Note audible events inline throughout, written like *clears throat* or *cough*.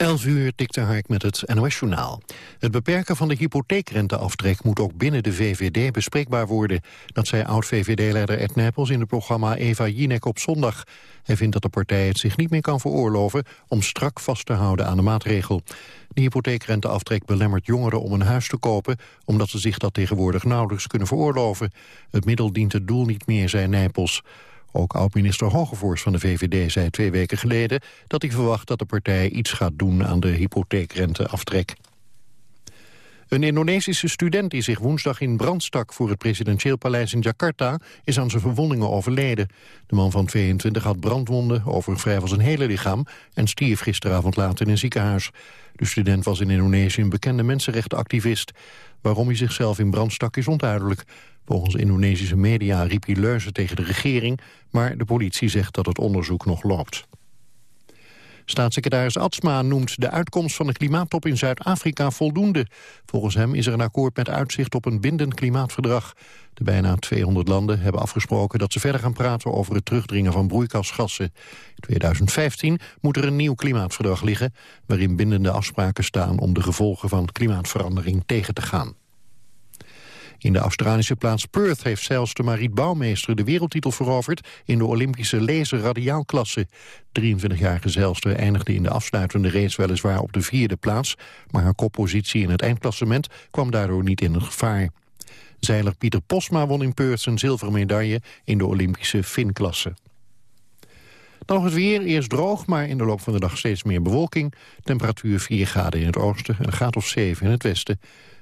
11 uur tikte Hark met het NOS-journaal. Het beperken van de hypotheekrenteaftrek moet ook binnen de VVD bespreekbaar worden. Dat zei oud-VVD-leider Ed Nijpels in het programma Eva Jinek op zondag. Hij vindt dat de partij het zich niet meer kan veroorloven om strak vast te houden aan de maatregel. De hypotheekrenteaftrek belemmert jongeren om een huis te kopen... omdat ze zich dat tegenwoordig nauwelijks kunnen veroorloven. Het middel dient het doel niet meer, zei Nijpels. Ook oud-minister Hogevoors van de VVD zei twee weken geleden... dat hij verwacht dat de partij iets gaat doen aan de hypotheekrenteaftrek. Een Indonesische student die zich woensdag in brand stak voor het presidentieel paleis in Jakarta is aan zijn verwondingen overleden. De man van 22 had brandwonden over vrijwel zijn hele lichaam en stierf gisteravond laat in een ziekenhuis. De student was in Indonesië een bekende mensenrechtenactivist. Waarom hij zichzelf in brand stak is onduidelijk. Volgens Indonesische media riep hij leuzen tegen de regering... maar de politie zegt dat het onderzoek nog loopt. Staatssecretaris Atsma noemt de uitkomst van de klimaattop in Zuid-Afrika voldoende. Volgens hem is er een akkoord met uitzicht op een bindend klimaatverdrag. De bijna 200 landen hebben afgesproken dat ze verder gaan praten over het terugdringen van broeikasgassen. In 2015 moet er een nieuw klimaatverdrag liggen waarin bindende afspraken staan om de gevolgen van klimaatverandering tegen te gaan. In de Australische plaats Perth heeft zelfs de Mariet Bouwmeester de wereldtitel veroverd in de Olympische laser-radiaalklasse. 23-jarige Zelster eindigde in de afsluitende race weliswaar op de vierde plaats, maar haar koppositie in het eindklassement kwam daardoor niet in het gevaar. Zeiler Pieter Posma won in Perth zijn zilveren medaille in de Olympische finklasse. Dan nog het weer, eerst droog, maar in de loop van de dag steeds meer bewolking. Temperatuur 4 graden in het oosten en een graad of 7 in het westen.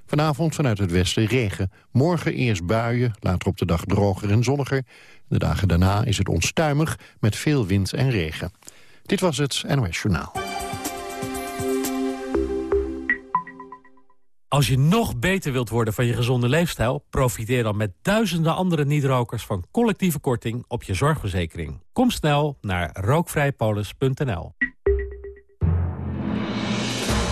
Vanavond vanuit het westen regen. Morgen eerst buien, later op de dag droger en zonniger. De dagen daarna is het onstuimig met veel wind en regen. Dit was het NOS Journaal. Als je nog beter wilt worden van je gezonde leefstijl... profiteer dan met duizenden andere niet-rokers van collectieve korting op je zorgverzekering. Kom snel naar rookvrijpolis.nl.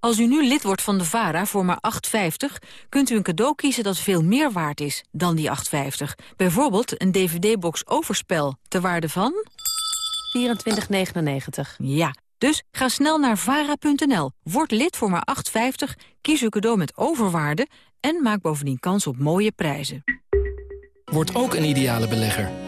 Als u nu lid wordt van de VARA voor maar 8,50... kunt u een cadeau kiezen dat veel meer waard is dan die 8,50. Bijvoorbeeld een dvd-box Overspel, ter waarde van... 24,99. Ja, dus ga snel naar vara.nl, word lid voor maar 8,50... kies uw cadeau met overwaarde en maak bovendien kans op mooie prijzen. Word ook een ideale belegger.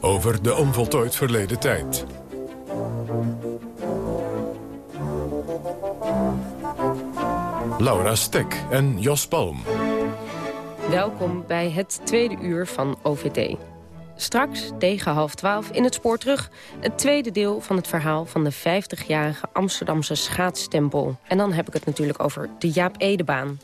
Over de onvoltooid verleden tijd. Laura Stek en Jos Palm. Welkom bij het tweede uur van OVT. Straks, tegen half twaalf, in het spoor terug... het tweede deel van het verhaal van de 50-jarige Amsterdamse schaatstempel. En dan heb ik het natuurlijk over de Jaap Edebaan.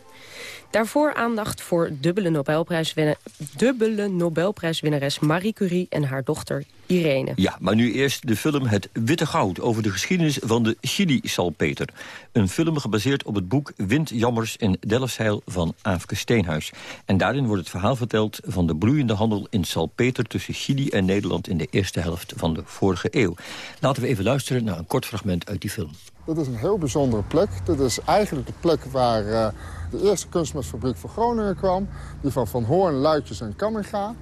Daarvoor aandacht voor dubbele, Nobelprijswinner, dubbele Nobelprijswinnares Marie Curie en haar dochter Irene. Ja, maar nu eerst de film Het Witte Goud... over de geschiedenis van de Chili-salpeter. Een film gebaseerd op het boek Windjammers en Delfzijl van Aafke Steenhuis. En daarin wordt het verhaal verteld van de bloeiende handel in salpeter... tussen Chili en Nederland in de eerste helft van de vorige eeuw. Laten we even luisteren naar een kort fragment uit die film. Dit is een heel bijzondere plek. Dit is eigenlijk de plek waar uh, de eerste kunstmestfabriek voor Groningen kwam. Die van Van Hoorn, Luitjes en Kamminga.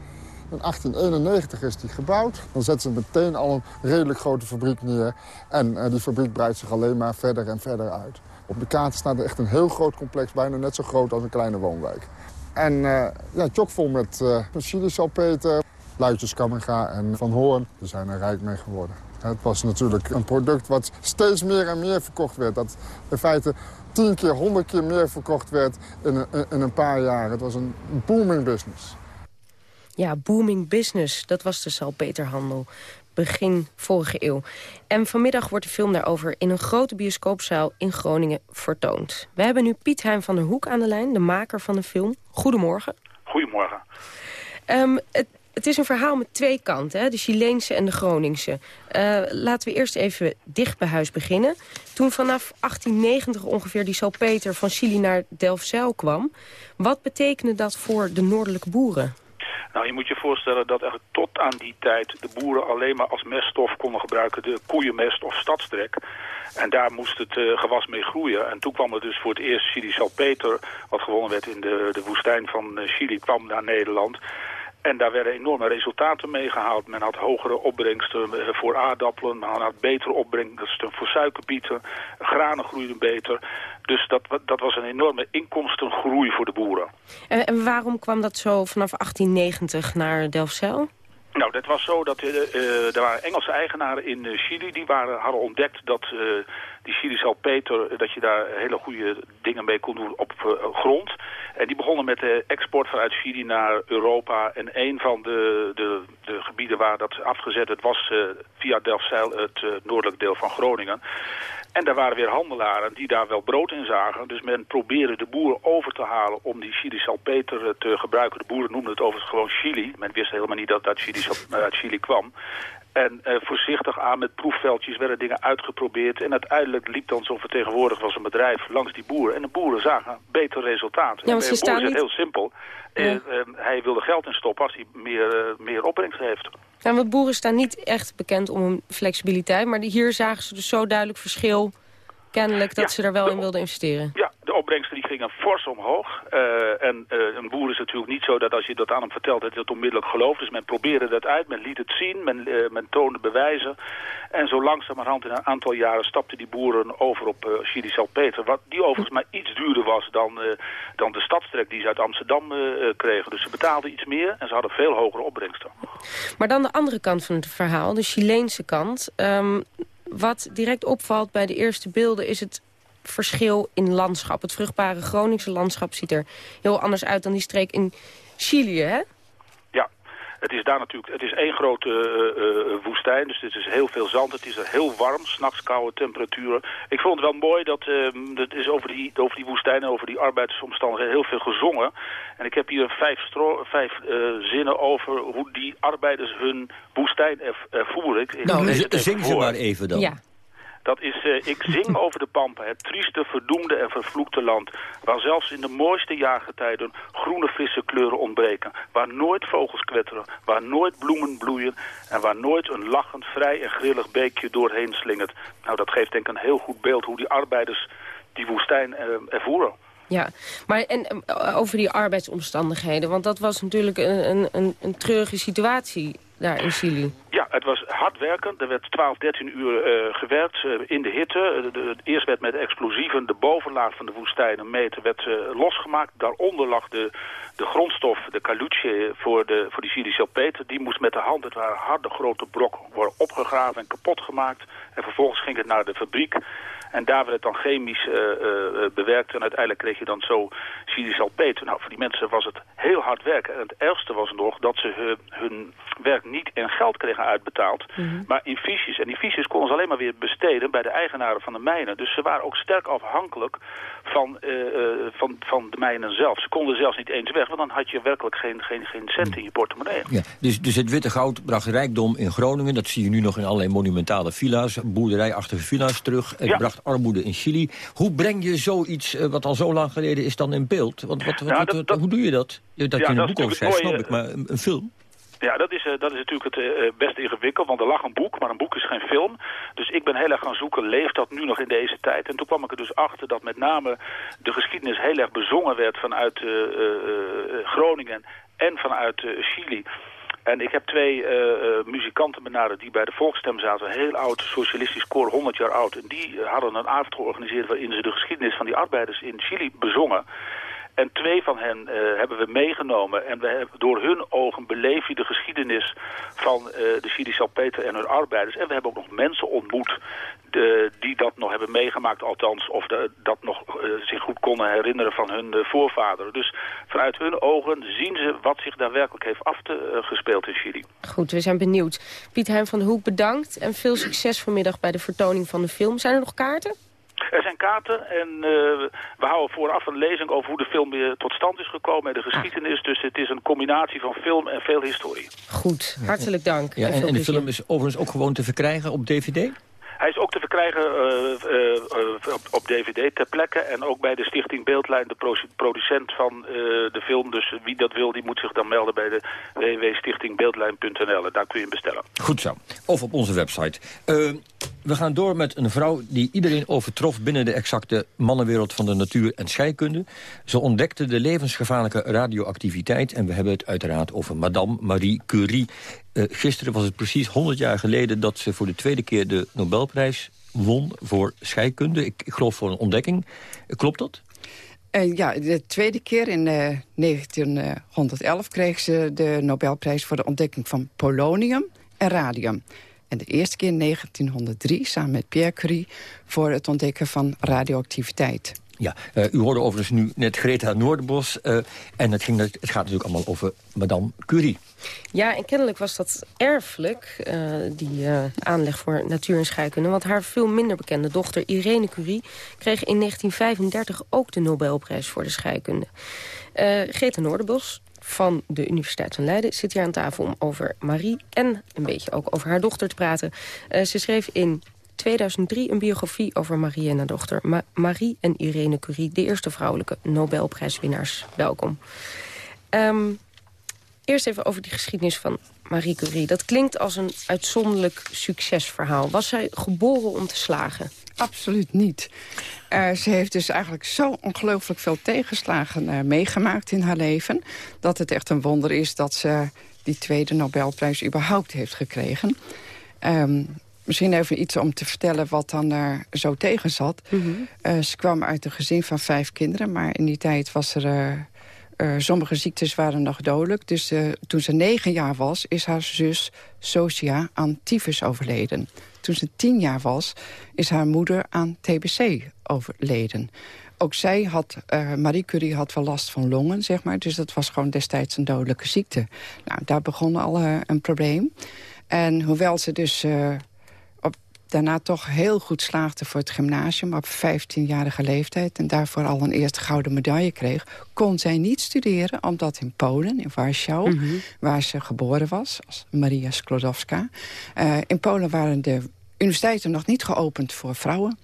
In 1891 is die gebouwd. Dan zetten ze meteen al een redelijk grote fabriek neer. En uh, die fabriek breidt zich alleen maar verder en verder uit. Op de kaart staat er echt een heel groot complex, bijna net zo groot als een kleine woonwijk. En uh, ja, chockvol met uh, Luitjes, Kamminga en Van Hoorn. Daar zijn er rijk mee geworden. Het was natuurlijk een product wat steeds meer en meer verkocht werd. Dat in feite tien keer, honderd keer meer verkocht werd in een, in een paar jaar. Het was een booming business. Ja, booming business. Dat was de salpeterhandel. Begin vorige eeuw. En vanmiddag wordt de film daarover in een grote bioscoopzaal in Groningen vertoond. We hebben nu Piet Heijn van der Hoek aan de lijn, de maker van de film. Goedemorgen. Goedemorgen. Um, het, het is een verhaal met twee kanten, hè? de Chileense en de Groningse. Uh, laten we eerst even dicht bij huis beginnen. Toen vanaf 1890 ongeveer die salpeter van Chili naar Delfzijl kwam... wat betekende dat voor de noordelijke boeren? Nou, je moet je voorstellen dat tot aan die tijd de boeren alleen maar als meststof konden gebruiken de koeienmest of stadstrek. En daar moest het uh, gewas mee groeien. En toen kwam er dus voor het eerst Chili salpeter, wat gewonnen werd in de, de woestijn van Chili, kwam naar Nederland. En daar werden enorme resultaten mee gehaald. Men had hogere opbrengsten voor aardappelen, men had betere opbrengsten voor suikerbieten, granen groeiden beter. Dus dat, dat was een enorme inkomstengroei voor de boeren. En, en waarom kwam dat zo vanaf 1890 naar Delfzijl? Nou, dat was zo dat uh, uh, er waren Engelse eigenaren in Chili die waren, hadden ontdekt dat die Chili salpeter, dat je daar hele goede dingen mee kon doen op grond. En die begonnen met de export vanuit Chili naar Europa. En een van de, de, de gebieden waar dat afgezet werd was via Delfzijl het noordelijk deel van Groningen. En daar waren weer handelaren die daar wel brood in zagen. Dus men probeerde de boeren over te halen om die Chili salpeter te gebruiken. De boeren noemden het overigens gewoon Chili. Men wist helemaal niet dat het uit uit Chili kwam. En uh, voorzichtig aan met proefveldjes werden dingen uitgeprobeerd. En uiteindelijk liep dan zo'n vertegenwoordiger van zijn bedrijf langs die boeren. En de boeren zagen beter resultaten. Ja, en de boer niet... heel simpel. Ja. Uh, uh, hij wilde geld in stoppen als hij meer, meer opbrengst heeft. Ja, want boeren staan niet echt bekend om hun flexibiliteit. Maar hier zagen ze dus zo duidelijk verschil kennelijk dat ja, ze er wel in wilden investeren. Ja, opbrengsten die gingen fors omhoog. Uh, en uh, een boer is natuurlijk niet zo dat als je dat aan hem vertelt... dat hij het onmiddellijk gelooft. Dus men probeerde dat uit, men liet het zien, men, uh, men toonde bewijzen. En zo langzamerhand in een aantal jaren stapten die boeren over op Chili Salpeter. Wat die overigens maar iets duurder was dan, dan de stadstrek die ze uit Amsterdam kregen. Dus ze betaalden iets meer en ze hadden veel hogere opbrengsten. Maar dan de andere kant van het verhaal, de Chileense kant... Um, wat direct opvalt bij de eerste beelden is het verschil in landschap. Het vruchtbare Groningse landschap ziet er heel anders uit dan die streek in Chili, hè? Ja, het is daar natuurlijk, het is één grote uh, uh, woestijn, dus het is heel veel zand. Het is er heel warm, s'nachts koude temperaturen. Ik vond het wel mooi dat, uh, dat is over die, over die woestijn en over die arbeidsomstandigheden heel veel gezongen. En ik heb hier vijf, vijf zinnen over hoe die arbeiders hun woestijn er, ervoeren. Nou, zing ze maar even dan. Ja. Dat is, uh, ik zing *laughs* over de pampen, het trieste, verdoemde en vervloekte land. Waar zelfs in de mooiste jaargetijden groene frisse kleuren ontbreken. Waar nooit vogels kwetteren, waar nooit bloemen bloeien... en waar nooit een lachend, vrij en grillig beekje doorheen slingert. Nou, dat geeft denk ik een heel goed beeld hoe die arbeiders die woestijn uh, ervoeren. Ja, maar en over die arbeidsomstandigheden, want dat was natuurlijk een, een, een treurige situatie daar in Chili. Het was hard werken. Er werd 12, 13 uur uh, gewerkt uh, in de hitte. De, de, eerst werd met explosieven de bovenlaag van de woestijn een meter werd, losgemaakt. Daaronder lag de, de grondstof, de caluche voor, de, voor die Chili salpeter. Die moest met de hand, het waren harde grote brokken, worden opgegraven en kapot gemaakt. En vervolgens ging het naar de fabriek. En daar werd het dan chemisch bewerkt. En uiteindelijk kreeg je dan zo Chili salpeter. Nou, voor die mensen was het heel hard werken. En het ergste was nog dat ze hun, hun werk niet in geld kregen uitbetaald, mhm. maar in fiches. En die fiches konden ze alleen maar weer besteden bij de eigenaren van de mijnen. Dus ze waren ook sterk afhankelijk van, van, van de mijnen zelf. Ze konden zelfs niet eens weg, want dan had je werkelijk geen, geen, geen cent in je portemonnee. Ja, dus, dus het witte goud bracht rijkdom in Groningen. Dat zie je nu nog in allerlei monumentale villa's, boerderijachtige villa's terug. Het bracht armoede in Chili. Hoe breng je zoiets, eh, wat al zo lang geleden is, dan in beeld? Want wat, wat, wat, hoe doe je dat? Dat je een boek over schrijft, snap ik, maar een, een film? Ja, dat is, uh, dat is natuurlijk het best ingewikkeld, want er lag een boek, maar een boek is geen film. Dus ik ben heel erg gaan zoeken, leeft dat nu nog in deze tijd? En toen kwam ik er dus achter dat met name de geschiedenis heel erg bezongen werd vanuit uh, Groningen en vanuit Chili. En ik heb twee muzikanten benaderd die bij de Volksstem zaten. Een heel oud socialistisch koor, 100 jaar oud. En die hadden een avond georganiseerd waarin ze de geschiedenis van die arbeiders in Chili bezongen. En twee van hen uh, hebben we meegenomen. En we hebben, door hun ogen beleef je de geschiedenis van uh, de Sidi Salpeter en hun arbeiders. En we hebben ook nog mensen ontmoet de, die dat nog hebben meegemaakt althans. Of dat nog uh, zich goed konden herinneren van hun voorvaderen. Dus vanuit hun ogen zien ze wat zich daar werkelijk heeft afgespeeld in Chili. Goed, we zijn benieuwd. Piet Heijn van Hoek bedankt. En veel succes vanmiddag bij de vertoning van de film. Zijn er nog kaarten? Er zijn kaarten en uh, we houden vooraf een lezing over hoe de film weer tot stand is gekomen en de ah. geschiedenis. Dus het is een combinatie van film en veel historie. Goed, hartelijk dank. Ja, en, en de film is overigens ook gewoon te verkrijgen op DVD? Hij is ook te verkrijgen uh, uh, op, op, DVD ter plekke. En ook bij de Stichting Beeldlijn, de producent van de film. Dus wie dat wil, die moet zich dan melden bij de www.stichtingbeeldlijn.nl. En daar kun je hem bestellen. Goed zo. Of op onze website. We gaan door met een vrouw die iedereen overtrof... binnen de exacte mannenwereld van de natuur en scheikunde. Ze ontdekte de levensgevaarlijke radioactiviteit. En we hebben het uiteraard over Madame Marie Curie... Uh, gisteren was het precies 100 jaar geleden dat ze voor de tweede keer de Nobelprijs won voor scheikunde. Ik, geloof voor een ontdekking. Klopt dat? Uh, ja, de tweede keer in 1911 kreeg ze de Nobelprijs voor de ontdekking van polonium en radium. En de eerste keer in 1903 samen met Pierre Curie voor het ontdekken van radioactiviteit. Ja, uh, u hoorde overigens nu net Greta Noorderbos. Uh, en het, ging, het gaat natuurlijk allemaal over Madame Curie. Ja, en kennelijk was dat erfelijk, uh, die aanleg voor natuur en scheikunde. Want haar veel minder bekende dochter Irene Curie... kreeg in 1935 ook de Nobelprijs voor de scheikunde. Greta Noorderbos van de Universiteit van Leiden zit hier aan tafel om over Marie... en een beetje ook over haar dochter te praten. ze schreef in 2003 een biografie over Marie en haar dochter. Ma Marie en Irene Curie, de eerste vrouwelijke Nobelprijswinnaars. Welkom. Um, eerst even over die geschiedenis van Marie Curie. Dat klinkt als een uitzonderlijk succesverhaal. Was zij geboren om te slagen? Absoluut niet. Uh, ze heeft dus eigenlijk zo ongelooflijk veel tegenslagen uh, meegemaakt in haar leven... dat het echt een wonder is dat ze die tweede Nobelprijs überhaupt heeft gekregen. Um, Misschien even iets om te vertellen wat dan er zo tegen zat. Mhm. Eh, ze kwam uit een gezin van vijf kinderen, maar in die tijd was er... Uh, sommige ziektes waren nog dodelijk. Dus toen ze negen jaar was, is haar zus Socia aan tyfus overleden. Toen ze tien jaar was, is haar moeder aan TBC overleden. Ook zij had, Marie Curie had wel last van longen, zeg maar. Dus dat was gewoon destijds een dodelijke ziekte. Nou, daar begon al een probleem. En hoewel ze dus daarna toch heel goed slaagde voor het gymnasium op 15-jarige leeftijd... en daarvoor al een eerste gouden medaille kreeg... kon zij niet studeren, omdat in Polen, in Warschau... Mhm. waar ze geboren was, als Maria Sklodowska... Uh, in Polen waren de universiteiten nog niet geopend voor vrouwen.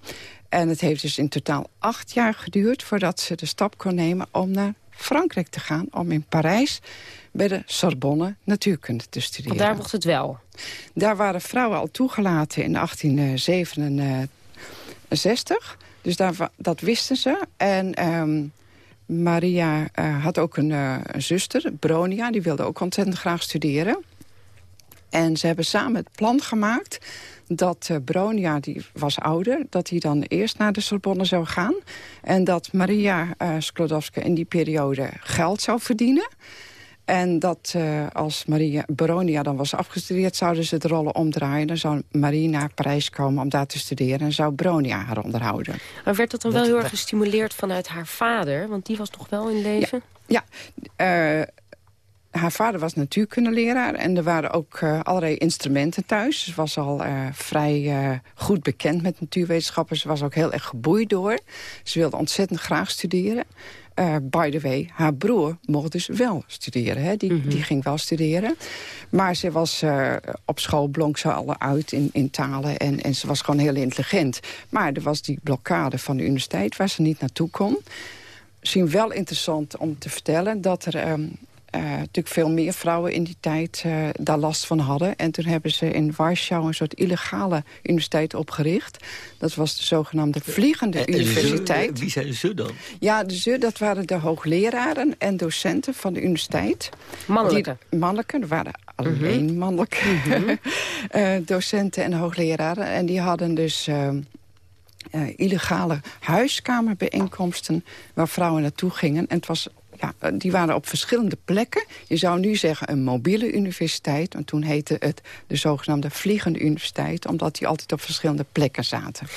En het heeft dus in totaal acht jaar geduurd... voordat ze de stap kon nemen om naar Frankrijk te gaan... om in Parijs bij de Sorbonne natuurkunde te studeren. Want daar mocht het wel? Daar waren vrouwen al toegelaten in 1867. Dus daar, dat wisten ze. En um, Maria uh, had ook een, uh, een, zuster, Bronia. Die wilde ook ontzettend graag studeren. En ze hebben samen het plan gemaakt dat uh, Bronia, die was ouder... dat hij dan eerst naar de Sorbonne zou gaan. En dat Maria uh, Sklodowska in die periode geld zou verdienen. En dat uh, als Maria Baronia dan was afgestudeerd... zouden ze de rollen omdraaien. Dan zou Marie naar Parijs komen om daar te studeren... en zou Baronia haar onderhouden. Maar werd dat dan wel heel erg gestimuleerd vanuit haar vader? Want die was toch wel in leven? Ja, ja uh, haar vader was natuurkundeleraar en er waren ook uh, allerlei instrumenten thuis. Ze was al uh, vrij uh, goed bekend met natuurwetenschappen. Ze was ook heel erg geboeid door. Ze wilde ontzettend graag studeren. By the way, haar broer mocht dus wel studeren. Hè? Die, mm -hmm. die ging wel studeren. Maar ze was op school blonk ze al uit in, in talen. En, en ze was gewoon heel intelligent. Maar er was die blokkade van de universiteit waar ze niet naartoe kon. Misschien wel interessant om te vertellen dat er... Um, uh, natuurlijk veel meer vrouwen in die tijd uh, daar last van hadden. En toen hebben ze in Warschau een soort illegale universiteit opgericht. Dat was de zogenaamde Vliegende en, Universiteit. Ze, wie zijn ze dan? Ja, de ze, dat waren de hoogleraren en docenten van de universiteit. Mannelijke? Die, mannelijke, er waren alleen mm -hmm. mannelijke mm -hmm. uh, docenten en hoogleraren. En die hadden dus... Uh, illegale huiskamerbijeenkomsten waar vrouwen naartoe gingen. En het was ja, die waren op verschillende plekken. Je zou nu zeggen een mobiele universiteit. Want toen heette het de zogenaamde vliegende universiteit. Omdat die altijd op verschillende plekken zaten.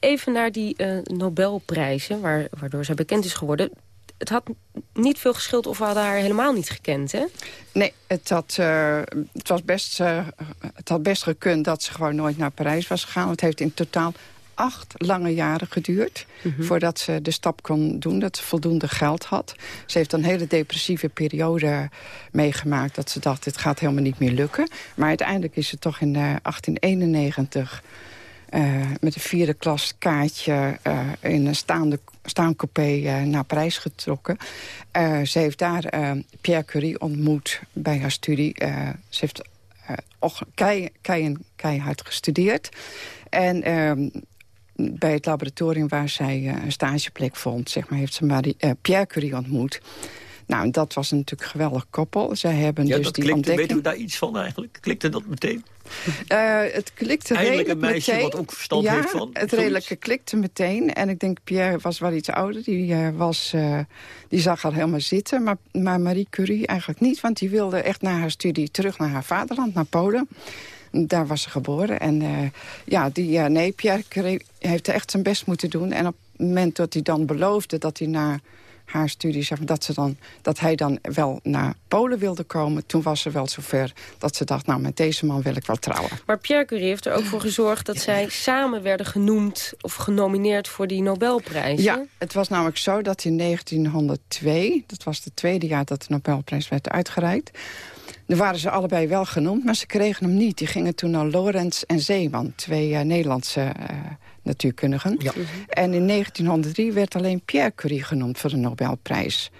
Even naar die uh, Nobelprijzen, waar, waardoor zij bekend is geworden het had niet veel geschild of we hadden haar helemaal niet gekend, hè? Nee, het had, uh, het, was best, uh, het had best gekund dat ze gewoon nooit naar Parijs was gegaan. Het heeft in totaal acht lange jaren geduurd... Mm -hmm. voordat ze de stap kon doen, dat ze voldoende geld had. Ze heeft een hele depressieve periode meegemaakt... dat ze dacht, dit gaat helemaal niet meer lukken. Maar uiteindelijk is ze toch in uh, 1891... Uh, met een vierde klas kaartje uh, in een staande, staancoupé uh, naar Parijs getrokken. ze heeft daar Pierre Curie ontmoet bij haar studie. ze heeft kei, kei, keihard gestudeerd. En ehm, bij het laboratorium waar zij uh, een stageplek vond... Zeg maar, heeft ze Marie, uh, Pierre Curie ontmoet. Nou, dat was natuurlijk een geweldig koppel. Zij hebben ja, dus dat die klikte, ontdekking... Weet u daar iets van eigenlijk? Klikte dat meteen? Uh, het klikte Eindelijk een meisje meteen. wat ook verstand ja, heeft van het redelijke klikte meteen. En ik denk, Pierre was wel iets ouder. Die, uh, was, uh, die zag al helemaal zitten. Maar, maar Marie Curie eigenlijk niet. Want die wilde echt na haar studie terug naar haar vaderland, naar Polen. Daar was ze geboren. En uh, ja, die, uh, nee, Pierre Curie heeft echt zijn best moeten doen. En op het moment dat hij dan beloofde dat hij naar haar studie, zeg maar, dat, ze dan, dat hij dan wel naar Polen wilde komen... toen was ze wel zover dat ze dacht, nou, met deze man wil ik wel trouwen. Maar Pierre Curie heeft er ook voor gezorgd dat zij samen werden genoemd... of genomineerd voor die Nobelprijs. Ja, het was namelijk zo dat in 1902, dat was het tweede jaar dat de Nobelprijs werd uitgereikt... Er waren ze allebei wel genoemd, maar ze kregen hem niet. Die gingen toen naar Lorenz en Zeeman, twee uh, Nederlandse uh, natuurkundigen. Ja. En in 1903 werd alleen Pierre Curie genoemd voor de Nobelprijs.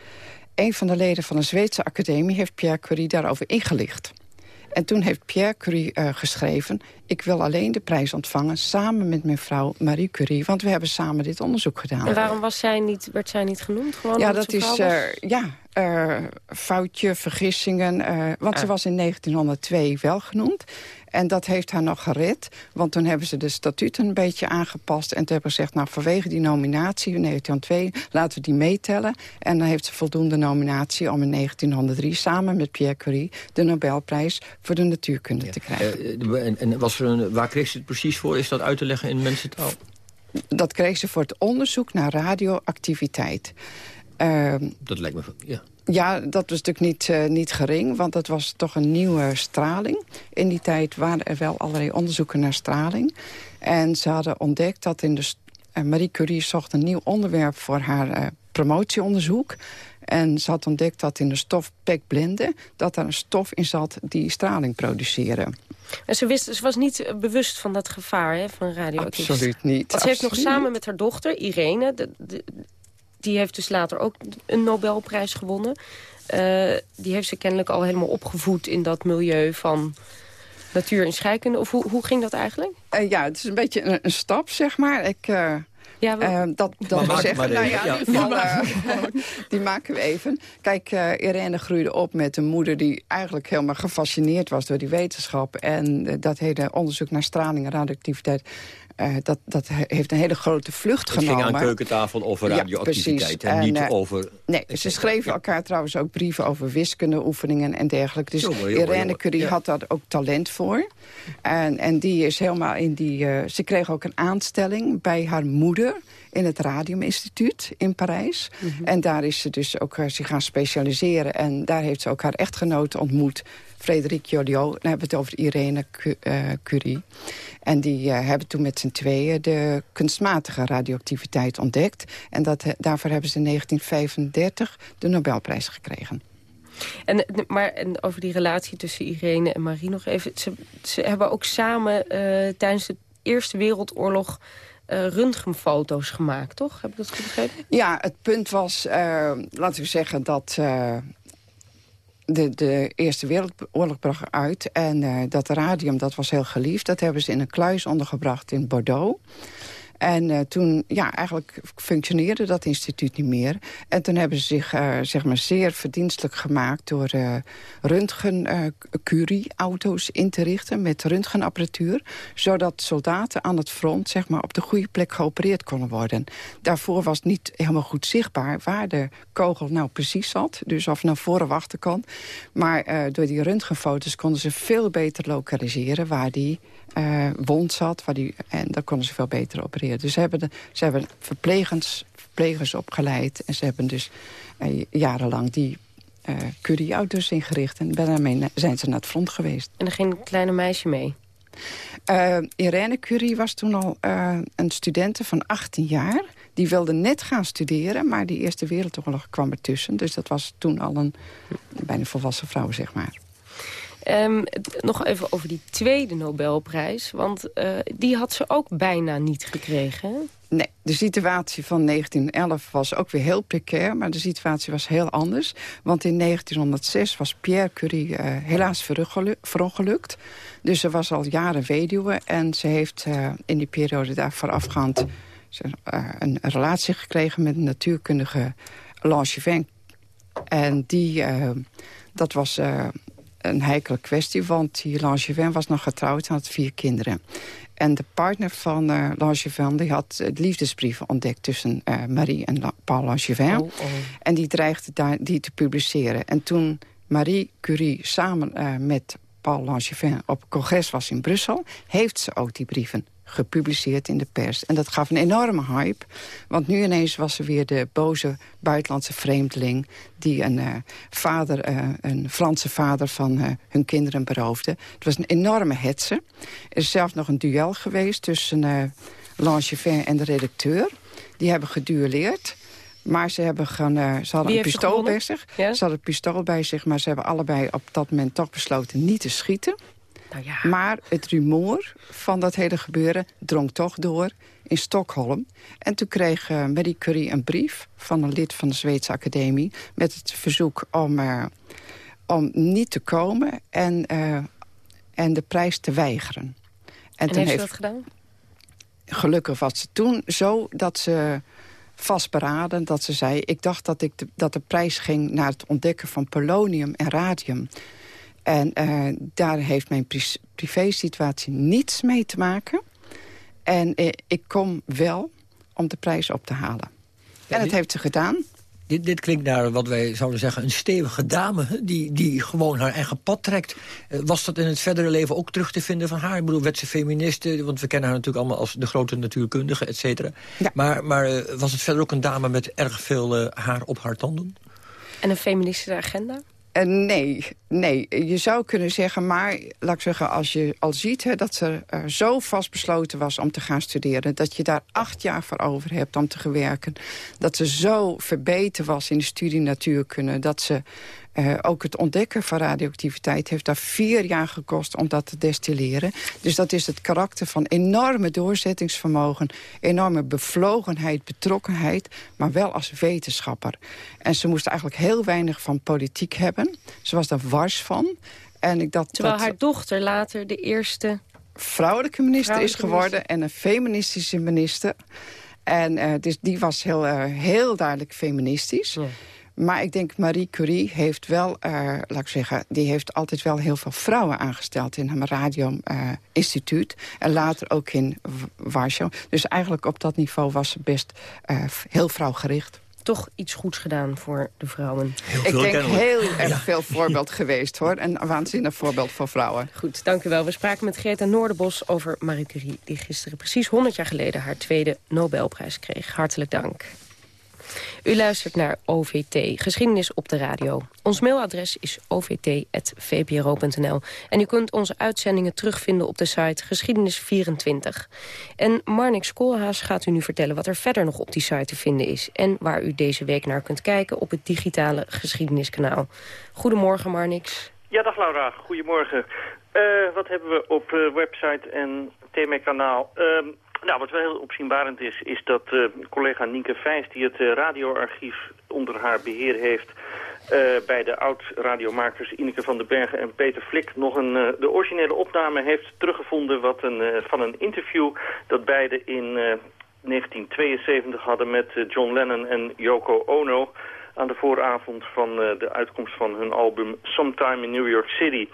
Een van de leden van de Zweedse academie heeft Pierre Curie daarover ingelicht. En toen heeft Pierre Curie uh, geschreven... ik wil alleen de prijs ontvangen samen met mijn vrouw Marie Curie... want we hebben samen dit onderzoek gedaan. En waarom was zij niet, werd zij niet genoemd? Gewoon ja, dat is uh, ja, uh, foutje, vergissingen. want ah. ze was in 1902 wel genoemd. En dat heeft haar nog gered. Want toen hebben ze de statuten een beetje aangepast. En toen hebben ze gezegd, nou vanwege die nominatie in 1902... laten we die meetellen. En dan heeft ze voldoende nominatie om in 1903... samen met Pierre Curie de Nobelprijs voor de natuurkunde ja. te krijgen. Uh, en, en was er een, waar kreeg ze het precies voor? Is dat uit te leggen in mensentaal? Dat kreeg ze voor het onderzoek naar radioactiviteit. Uh, dat lijkt me... Ja. Ja, dat was natuurlijk niet, uh, niet gering, want dat was toch een nieuwe straling. In die tijd waren er wel allerlei onderzoeken naar straling. En ze hadden ontdekt dat in de... Uh, Marie Curie zocht een nieuw onderwerp voor haar uh, promotieonderzoek. En ze had ontdekt dat in de stof pekblinde... dat er een stof in zat die straling produceren. En ze, wist, ze was niet bewust van dat gevaar hè, van radioactiviteit? Absoluut niet. Want ze heeft nog samen met haar dochter, Irene... De, de, die heeft dus later ook een Nobelprijs gewonnen. Uh, die heeft ze kennelijk al helemaal opgevoed in dat milieu van natuur en scheikunde. Of hoe, hoe ging dat eigenlijk? Uh, ja, het is een beetje een, een stap, zeg maar. Ik, uh, Ja, uh, dat dat we zeggen, nou ja, ja. Die, uh, *laughs* die, maken we even. Kijk, uh, Irene groeide op met een moeder die eigenlijk helemaal gefascineerd was door die wetenschap. En dat hele onderzoek naar straling en radioactiviteit uh, dat, dat heeft een hele grote vlucht het genomen. Het ging aan keukentafel over radioactiviteit ja, en, en, niet uh, over... Nee, ze schreven elkaar trouwens ook brieven over wiskundeoefeningen en dergelijke. Dus Irene Curie ja. had daar ook talent voor. En, en die is helemaal in die... Uh, ze kreeg ook een aanstelling bij haar moeder in het Radiuminstituut in Parijs. Mm -hmm. En daar is ze dus ook zich gaan specialiseren. En daar heeft ze ook haar echtgenoot ontmoet, Frederik Joliot. Dan hebben we het over Irene Curie. En die uh, hebben toen met z'n tweeën de kunstmatige radioactiviteit ontdekt. En dat, daarvoor hebben ze in 1935 de Nobelprijs gekregen. En, maar en over die relatie tussen Irene en Marie nog even. Ze, ze hebben ook samen uh, tijdens de Eerste Wereldoorlog uh, röntgenfoto's gemaakt, toch? Heb ik dat goed begrepen? Ja, het punt was, uh, laten we zeggen dat... Uh, de, de Eerste Wereldoorlog brak uit. En uh, dat radium, dat was heel geliefd. Dat hebben ze in een kluis ondergebracht in Bordeaux. En uh, toen, ja, eigenlijk functioneerde dat instituut niet meer. En toen hebben ze zich, uh, zeg maar, zeer verdienstelijk gemaakt... door uh, röntgen-curie-auto's in te richten met röntgenapparatuur... zodat soldaten aan het front, zeg maar, op de goede plek geopereerd konden worden. Daarvoor was niet helemaal goed zichtbaar waar de kogel nou precies zat. Dus of naar voren of achterkant. Maar door die röntgenfoto's konden ze veel beter lokaliseren... waar die uh, wond zat. Waar die, en daar konden ze veel beter opereren. Dus ze hebben, de, ze hebben verplegers, verplegers opgeleid. En ze hebben dus uh, jarenlang die uh, Curie-auto's ingericht. En daarmee zijn ze naar het front geweest. En er ging een kleine meisje mee? Irene Curie was toen al een studente van 18 jaar. Die wilde net gaan studeren, maar die Eerste Wereldoorlog kwam ertussen. Dus dat was toen al een bijna volwassen vrouw, zeg maar. Um, nog even over die tweede Nobelprijs. Want uh, die had ze ook bijna niet gekregen. Nee, de situatie van 1911 was ook weer heel precair... maar de situatie was heel anders. Want in 1906 was Pierre Curie uh, helaas verongelukt. Dus ze was al jaren weduwe... en ze heeft uh, in die periode daar voorafgaand... een relatie gekregen met een natuurkundige Langevin. En die, dat was een heikele kwestie, want die Langevin was nog getrouwd en had vier kinderen. En de partner van uh, Langevin die had liefdesbrieven ontdekt tussen uh, Marie en La Paul Langevin. Oh, oh. En die dreigde daar, die te publiceren. En toen Marie Curie samen uh, met Paul Langevin op congres was in Brussel... heeft ze ook die brieven gepubliceerd in de pers. En dat gaf een enorme hype. Want nu ineens was er weer de boze buitenlandse vreemdeling... die een, uh, vader, uh, een Franse vader van uh, hun kinderen beroofde. Het was een enorme hetze. Er is zelfs nog een duel geweest tussen uh, Langevin en de redacteur. Die hebben geduelleerd. Maar ze, hebben gaan, ze hadden een pistool bij zich. Ja? Ze hadden een pistool bij zich, maar ze hebben allebei op dat moment toch besloten niet te schieten. Nou ja. Maar het rumoer van dat hele gebeuren drong toch door in Stockholm. En toen kreeg uh, Marie Curie een brief van een lid van de Zweedse Academie... met het verzoek om, uh, om niet te komen en, uh, en de prijs te weigeren. En, en toen heeft ze dat gedaan? Gelukkig was ze toen zo dat ze vastberaden dat ze zei... ik dacht dat, ik de, dat de prijs ging naar het ontdekken van polonium en radium... En uh, daar heeft mijn pri privé-situatie niets mee te maken. En uh, ik kom wel om de prijs op te halen. Ja, en dat heeft ze gedaan. Dit, dit, klinkt naar wat wij zouden zeggen een stevige dame... die, die gewoon haar eigen pad trekt. Uh, was dat in het verdere leven ook terug te vinden van haar? Ik bedoel, werd ze feministe? Want we kennen haar natuurlijk allemaal als de grote natuurkundige, et cetera. Ja. Maar, maar was het verder ook een dame met erg veel haar op haar tanden? En een feministische agenda? Uh, nee, nee, je zou kunnen zeggen, maar laat ik zeggen, als je al ziet hè, dat ze zo vastbesloten was om te gaan studeren, dat je daar acht jaar voor over hebt om te werken, dat ze zo verbeterd was in de studie natuurkunde, dat ze uh, ook het ontdekken van radioactiviteit heeft daar vier jaar gekost om dat te destilleren. Dus dat is het karakter van enorme doorzettingsvermogen, enorme bevlogenheid, betrokkenheid, maar wel als wetenschapper. En ze moest eigenlijk heel weinig van politiek hebben. Ze was daar wars van. En ik dat, Terwijl dat, haar dochter later de eerste... Vrouwelijke minister vrouwelijke is geworden minister. en een feministische minister. En dus die was heel, heel duidelijk feministisch. Maar ik denk Marie Curie heeft wel, laat ik zeggen... die heeft altijd wel heel veel vrouwen aangesteld in haar radio-instituut. en later ook in Warschau. Dus eigenlijk op dat niveau was ze best heel vrouwgericht toch iets goeds gedaan voor de vrouwen. ik denk heel erg veel voorbeeld geweest, hoor. En een waanzinnig voorbeeld voor vrouwen. Goed, dank u wel. We spraken met Greta Noorderbos over Marie Curie... die gisteren precies 100 jaar geleden haar tweede Nobelprijs kreeg. Hartelijk dank. U luistert naar OVT, geschiedenis op de radio. Ons mailadres is ovt.vpro.nl. En u kunt onze uitzendingen terugvinden op de site Geschiedenis24. En Marnix Koolhaas gaat u nu vertellen wat er verder nog op die site te vinden is... en waar u deze week naar kunt kijken op het digitale geschiedeniskanaal. Goedemorgen, Marnix. Ja, dag Laura. Goedemorgen. Uh, wat hebben we op uh, website en thema-kanaal? Uh, nou, wat wel heel opzienbarend is, is dat uh, collega Nienke Vijs... die het uh, radioarchief onder haar beheer heeft... Uh, bij de oud-radiomakers Ineke van den Bergen en Peter Flik... nog een, de originele opname heeft teruggevonden wat een, van een interview... dat beide in 1972 hadden met John Lennon en Yoko Ono... aan de vooravond van de uitkomst van hun album Sometime in New York City...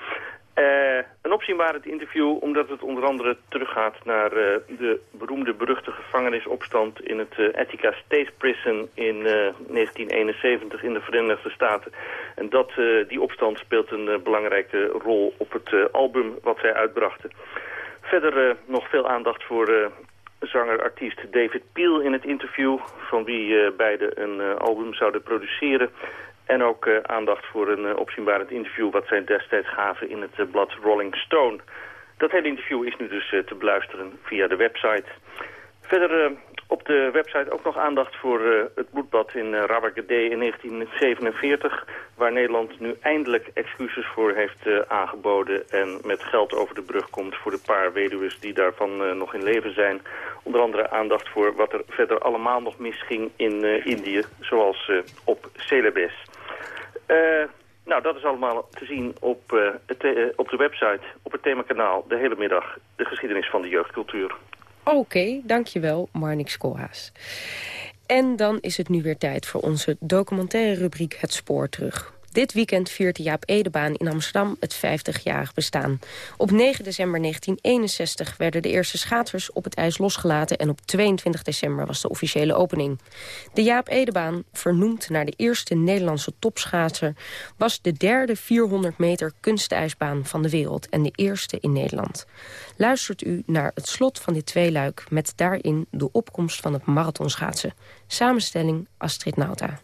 Uh, een opzienbarend interview omdat het onder andere teruggaat naar uh, de beroemde beruchte gevangenisopstand in het uh, Attica State Prison in 1971 in de Verenigde Staten. En dat, die opstand speelt een belangrijke rol op het album wat zij uitbrachten. Verder nog veel aandacht voor zanger-artiest David Peel in het interview... van wie beide een album zouden produceren. En ook uh, aandacht voor een uh, opzienbarend interview wat zij destijds gaven in het uh, blad Rolling Stone. Dat hele interview is nu dus te beluisteren via de website. Verder op de website ook nog aandacht voor het bloedbad in Rabagade in 1947... waar Nederland nu eindelijk excuses voor heeft aangeboden... en met geld over de brug komt voor de paar weduwen die daarvan nog in leven zijn. Onder andere aandacht voor wat er verder allemaal nog misging in Indië, zoals op Celebes. Uh, nou, dat is allemaal te zien op, het, uh, op de website, op het themakanaal, de hele middag, de geschiedenis van de jeugdcultuur. Oké, dankjewel, Marnix Koolhaas. En dan is het nu weer tijd voor onze documentaire rubriek Het Spoor Terug. Dit weekend viert de Jaap Edebaan in Amsterdam het 50-jarig bestaan. Op 9 december 1961 werden de eerste schaatsers op het ijs losgelaten... en op 22 december was de officiële opening. De Jaap Edebaan, vernoemd naar de eerste Nederlandse topschaatser... was de derde 400 meter kunstijsbaan van de wereld en de eerste in Nederland. Luistert u naar het slot van dit tweeluik... met daarin de opkomst van het marathonschaatsen. Samenstelling Astrid Nauta.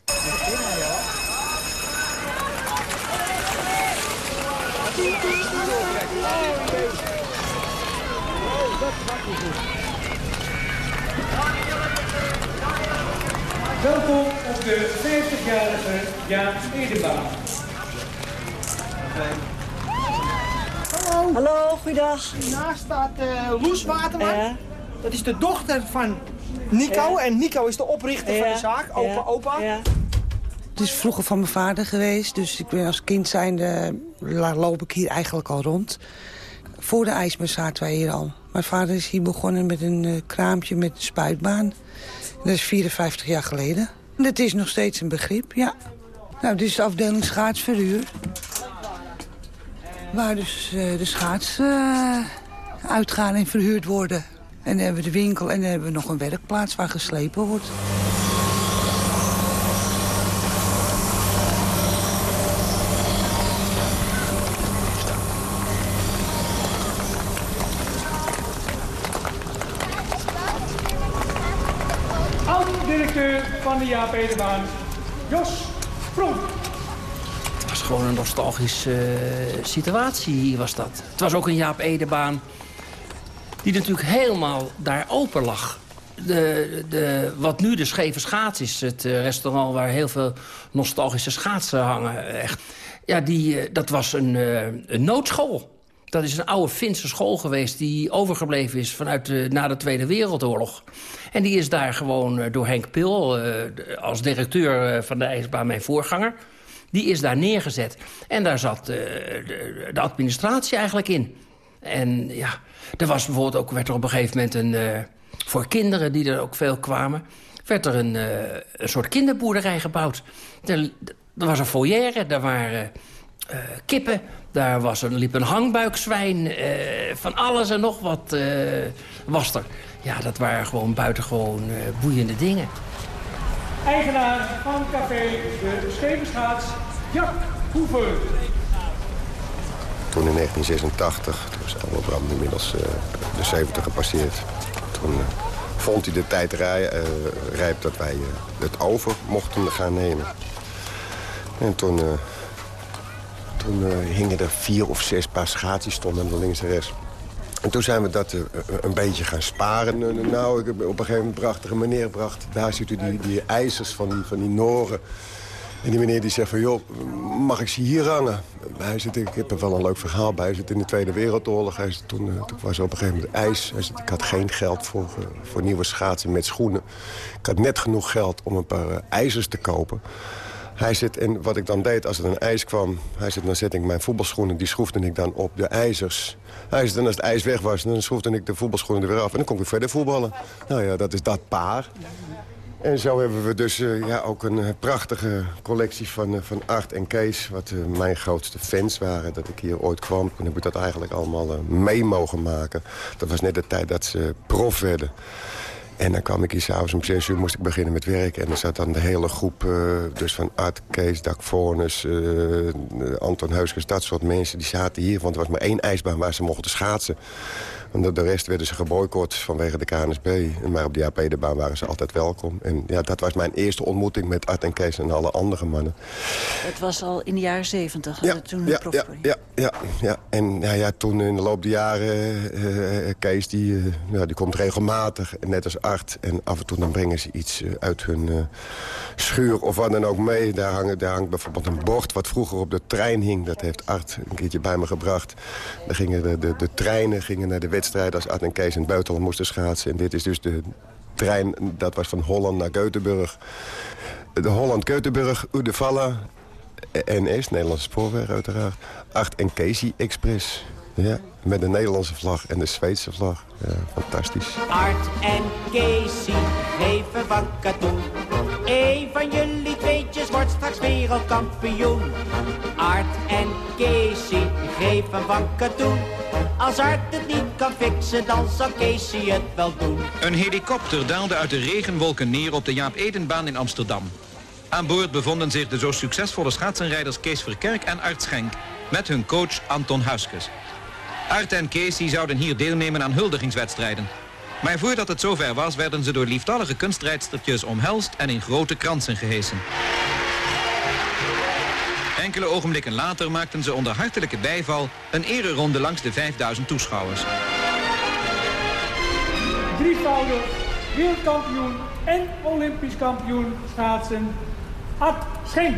Welkom op de 50-jarige Jaap Edebaan. Hallo. Hallo, goeiedag. Naast staat uh, Loes Waterman. Ja. Dat is de dochter van Nico. En Nico is de oprichter van de zaak, opa opa. Het is vroeger van mijn vader geweest. Dus ik ben als kind zijnde loop ik hier eigenlijk al rond. Voor de ijsbaan zaten wij hier al. Mijn vader is hier begonnen met een uh, kraampje met een spuitbaan. Dat is 54 jaar geleden. En dat is nog steeds een begrip, ja. Nou, dit is de afdeling schaatsverhuur. Waar dus uh, de schaats uh, uitgaan en verhuurd worden. En dan hebben we de winkel en dan hebben we nog een werkplaats waar geslepen wordt. Jaap Edebaan, Jos Pronk. Het was gewoon een nostalgische uh, situatie, was dat. Het was ook een Jaap Edebaan die natuurlijk helemaal daar open lag. De, de, wat nu de Scheve Schaats is, het uh, restaurant waar heel veel nostalgische schaatsen hangen. Echt. Ja, die, uh, dat was een, een noodschool. Dat is een oude Finse school geweest die overgebleven is vanuit na de Tweede Wereldoorlog. En die is daar gewoon uh, door Henk Pil, uh, als directeur uh, van de ijsbaan, mijn voorganger... die is daar neergezet. En daar zat de, de, administratie eigenlijk in. En ja, er was bijvoorbeeld ook, werd er op een gegeven moment een, voor kinderen die er ook veel kwamen... werd er een, een soort kinderboerderij gebouwd. Er, er was een foyer, daar waren kippen... Daar was er, liep een hangbuikzwijn, van alles en nog wat was er. Ja, dat waren gewoon buitengewoon boeiende dingen. Eigenaar van café De Stevensgaats, Jack Hoever. Toen in 1986, toen was Albert Bram inmiddels uh, de 70 gepasseerd. Toen uh, vond hij de tijd rij, uh, rijp dat wij het over mochten gaan nemen. En toen, toen hingen er vier of zes paar schaatsjes stonden aan de links en rechts. En toen zijn we dat een beetje gaan sparen. Nou, ik heb op een gegeven moment prachtige meneer gebracht. Daar zitten die, die ijzers van die, van die Noren. En die meneer die zegt van, joh, mag ik ze hier hangen? Hij zit, ik heb er wel een leuk verhaal bij. Hij zit in de Tweede Wereldoorlog. Hij zit, toen, toen was er op een gegeven moment ijs. Hij ik had geen geld voor, voor nieuwe schaatsen met schoenen. Ik had net genoeg geld om een paar ijzers te kopen. Hij zit, en wat ik dan deed als er een ijs kwam... Hij zit, dan zet ik mijn voetbalschoenen, die schroefde ik dan op de ijzers. Hij zit, en als het ijs weg was, dan schroefde ik de voetbalschoenen er weer af. En dan kon ik verder voetballen. Nou ja, dat is dat paar. En zo hebben we dus uh, ja, ook een uh, prachtige collectie van, uh, van Art en Kees... wat mijn grootste fans waren, dat ik hier ooit kwam. Toen heb ik dat eigenlijk allemaal mee mogen maken. Dat was net de tijd dat ze prof werden. En dan kwam ik hier s'avonds om zes uur moest ik beginnen met werken. En er zat dan de hele groep dus van Art, Kees, Dak Voornes, Anton Heuskes... dat soort mensen, die zaten hier. Want er was maar één ijsbaan waar ze mochten schaatsen. Want de rest werden ze geboycott vanwege de KNSB. Maar op de AP-baan waren ze altijd welkom. En ja, dat was mijn eerste ontmoeting met Art en Kees en alle andere mannen. Het was al in de jaren zeventig, ja, toen ja, ja, ja, ja, ja. En ja, ja, toen in de loop der jaren, uh, Kees die, uh, ja, die komt regelmatig, net als Art. En af en toe dan brengen ze iets uit hun schuur of wat dan ook mee. Daar, hangen, daar hangt bijvoorbeeld een bord wat vroeger op de trein hing. Dat heeft Art een keertje bij me gebracht. Dan gingen de, de, de treinen gingen naar de als Art en Kees in het buitenland moesten schaatsen. En dit is dus de trein, dat was van Holland naar Göteborg. De Holland-Göteborg, Udevalla, NS, Nederlandse spoorweg uiteraard. Art en Casey Express. Ja, met de Nederlandse vlag en de Zweedse vlag. Ja, fantastisch. Art Casey. Eén van jullie wordt straks wereldkampioen. Art en Casey geven van katoen. Als Art het niet kan fixen, dan zal Casey het wel doen. Een helikopter daalde uit de regenwolken neer op de Jaap Edenbaan in Amsterdam. Aan boord bevonden zich de zo succesvolle schaatsenrijders Kees Verkerk en Art Schenk... met hun coach Anton Huiskes. Art en Casey zouden hier deelnemen aan huldigingswedstrijden. Maar voordat het zover was, werden ze door lieftallige kunstrijdstertjes omhelst en in grote kransen gehesen. Enkele ogenblikken later maakten ze onder hartelijke bijval een ereronde langs de 5000 toeschouwers. Drievoudig wereldkampioen en olympisch kampioen schaatsen Art Schenk.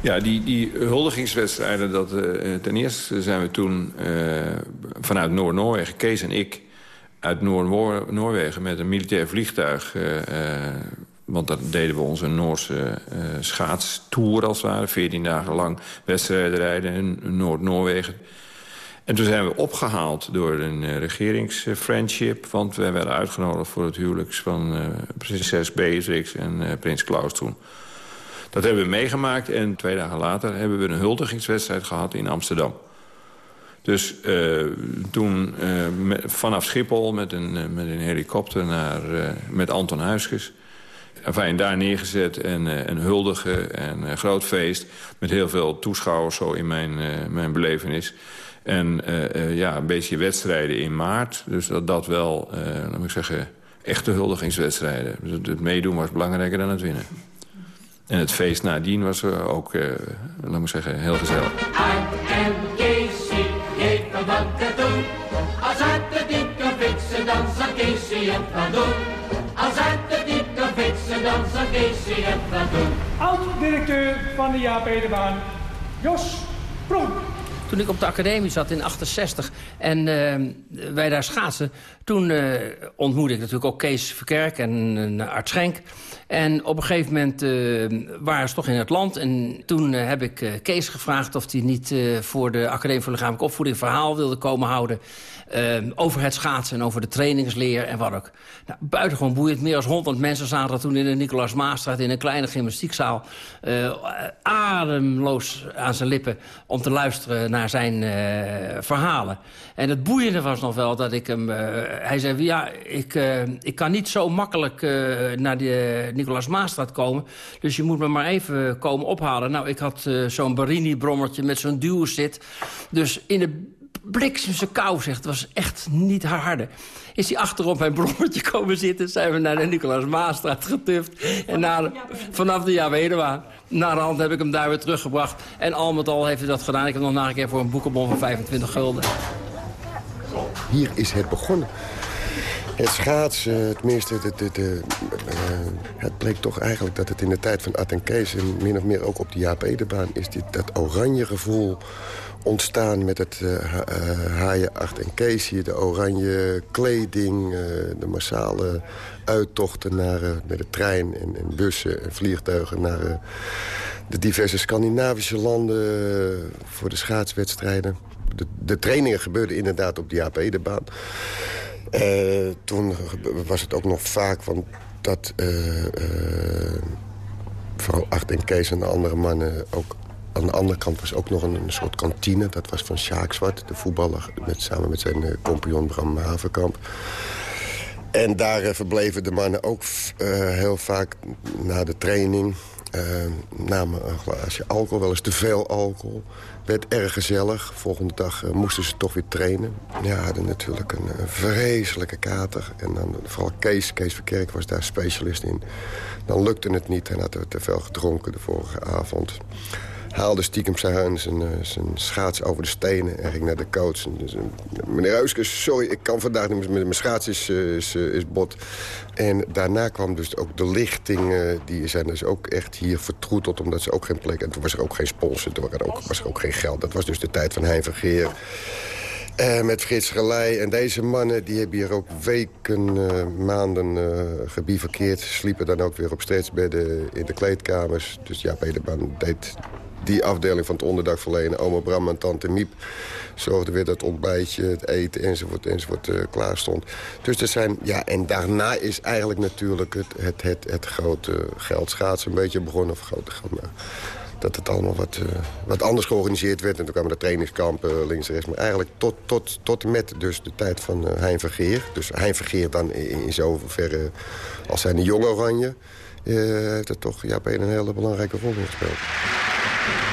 Ja, die, die huldigingswedstrijden, dat, uh, ten eerste zijn we toen uh, vanuit Noord-Noorwegen, Kees en ik, uit Noord-Noorwegen met een militair vliegtuig. Uh, want dat deden we onze Noorse schaatstour als het ware. 14 dagen lang wedstrijden rijden in Noord-Noorwegen. En toen zijn we opgehaald door een regeringsfriendship... want wij werden uitgenodigd voor het huwelijks van prinses Beatrix en prins Klaus toen. Dat hebben we meegemaakt en twee dagen later hebben we een huldigingswedstrijd gehad in Amsterdam. Dus uh, toen uh, vanaf Schiphol met een, uh, met een helikopter naar, met Anton Huiskes. Enfin, daar neergezet en een huldigen en een groot feest... met heel veel toeschouwers zo in mijn, mijn belevenis. En ja, een beetje wedstrijden in maart. Dus dat, dat wel, laat ik zeggen, echte huldigingswedstrijden. Dus het meedoen was belangrijker dan het winnen. En het feest nadien was ook, uh, laat maar zeggen, heel gezellig. Als het niet kan fixen, dan zal Casey Oud-directeur van de Jaap Edebaan, Jos Pronk. Toen ik op de academie zat in 68 en uh, wij daar schaatsen... toen uh, ontmoette ik natuurlijk ook Kees Verkerk en uh, Art Schenk. En op een gegeven moment uh, waren ze toch in het land. En toen uh, heb ik uh, Kees gevraagd of hij niet voor de Academie voor Lichamelijke Opvoeding... verhaal wilde komen houden over het schaatsen en over de trainingsleer en wat ook. Nou, buitengewoon boeiend. Meer dan honderd mensen zaten toen in de Nicolaas Maastraat... in een kleine gymnastiekzaal ademloos aan zijn lippen... om te luisteren naar zijn verhalen. En het boeiende was nog wel dat ik hem... hij zei, ja, ik, ik kan niet zo makkelijk naar de Nicolaas Maastraat komen. Dus je moet me maar even komen ophalen. Nou, ik had uh, zo'n Barini-brommertje met zo'n duwzit. Dus in de bliksemse kou, zegt. Het was echt niet haar harde. Is hij achterop mijn brommertje komen zitten... zijn we naar de Nicolaas Maastraat getuft. En na, vanaf de jaar Wedewaan. Na de hand heb ik hem daar weer teruggebracht. En al met al heeft hij dat gedaan. Ik heb nog na een keer voor een boekenbon van 25 gulden. Hier is het begonnen. Het schaatsen, tenminste, de, de, de, uh, het bleek toch eigenlijk dat het in de tijd van Ad en Kees... en min of meer ook op de Jaap Edebaan is dit, dat oranje gevoel ontstaan met het uh, haaien Art en Kees hier. De oranje kleding, de massale uittochten naar, met de trein en, en, bussen en vliegtuigen... naar de diverse Scandinavische landen voor de schaatswedstrijden. De, de trainingen gebeurden inderdaad op de Jaap Edebaan. Uh, toen was het ook nog vaak van dat uh, uh, vooral Art en Kees en de andere mannen ook aan de andere kant was ook nog een, een soort kantine. Dat was van Sjaak Zwart, de voetballer, met, samen met zijn compagnon Bram Havenkamp. En daar verbleven de mannen ook heel vaak na de training. Namen een glaasje alcohol, wel eens te veel alcohol werd erg gezellig. Volgende dag uh, moesten ze toch weer trainen. Ja, hadden natuurlijk een, vreselijke kater. En dan vooral Kees, Kees Verkerk was daar specialist in. Dan lukte het niet. Hij had te veel gedronken de vorige avond haalde stiekem zijn, zijn, eh, zijn schaats over de stenen en ging naar de coach. Dus, meneer Euskes, sorry, ik kan vandaag niet, mijn schaats is, eh, is, eh, bot. En daarna kwam dus ook de lichting, die zijn dus ook echt hier vertroeteld... omdat ze ook geen plek... En toen was er ook geen sponsor, toen was er ook geen geld. Dat was dus de tijd van Hein Vergeer. Met Frits Gelei. En deze mannen die hebben hier ook weken, maanden uh. Sliepen dan ook weer op stretchbedden in de kleedkamers. Dus ja, Peterban deed die afdeling van het onderdak verlenen. Oma Bram en tante Miep zorgden weer dat het ontbijtje, het eten enzovoort, enzovoort uh, klaar stond. Dus er zijn, ja, en daarna is eigenlijk natuurlijk het, het, het, het grote geldschaatsen een beetje begonnen. Of grote maar dat het allemaal wat, uh, wat anders georganiseerd werd. En toen kwamen de trainingskampen links en rechts. Maar eigenlijk tot, tot, tot met dus de tijd van uh, Hein Vergeer. Dus Hein Vergeer dan in, in zoverre als zijn de jonge oranje... heeft het toch ja, een hele belangrijke rol gespeeld.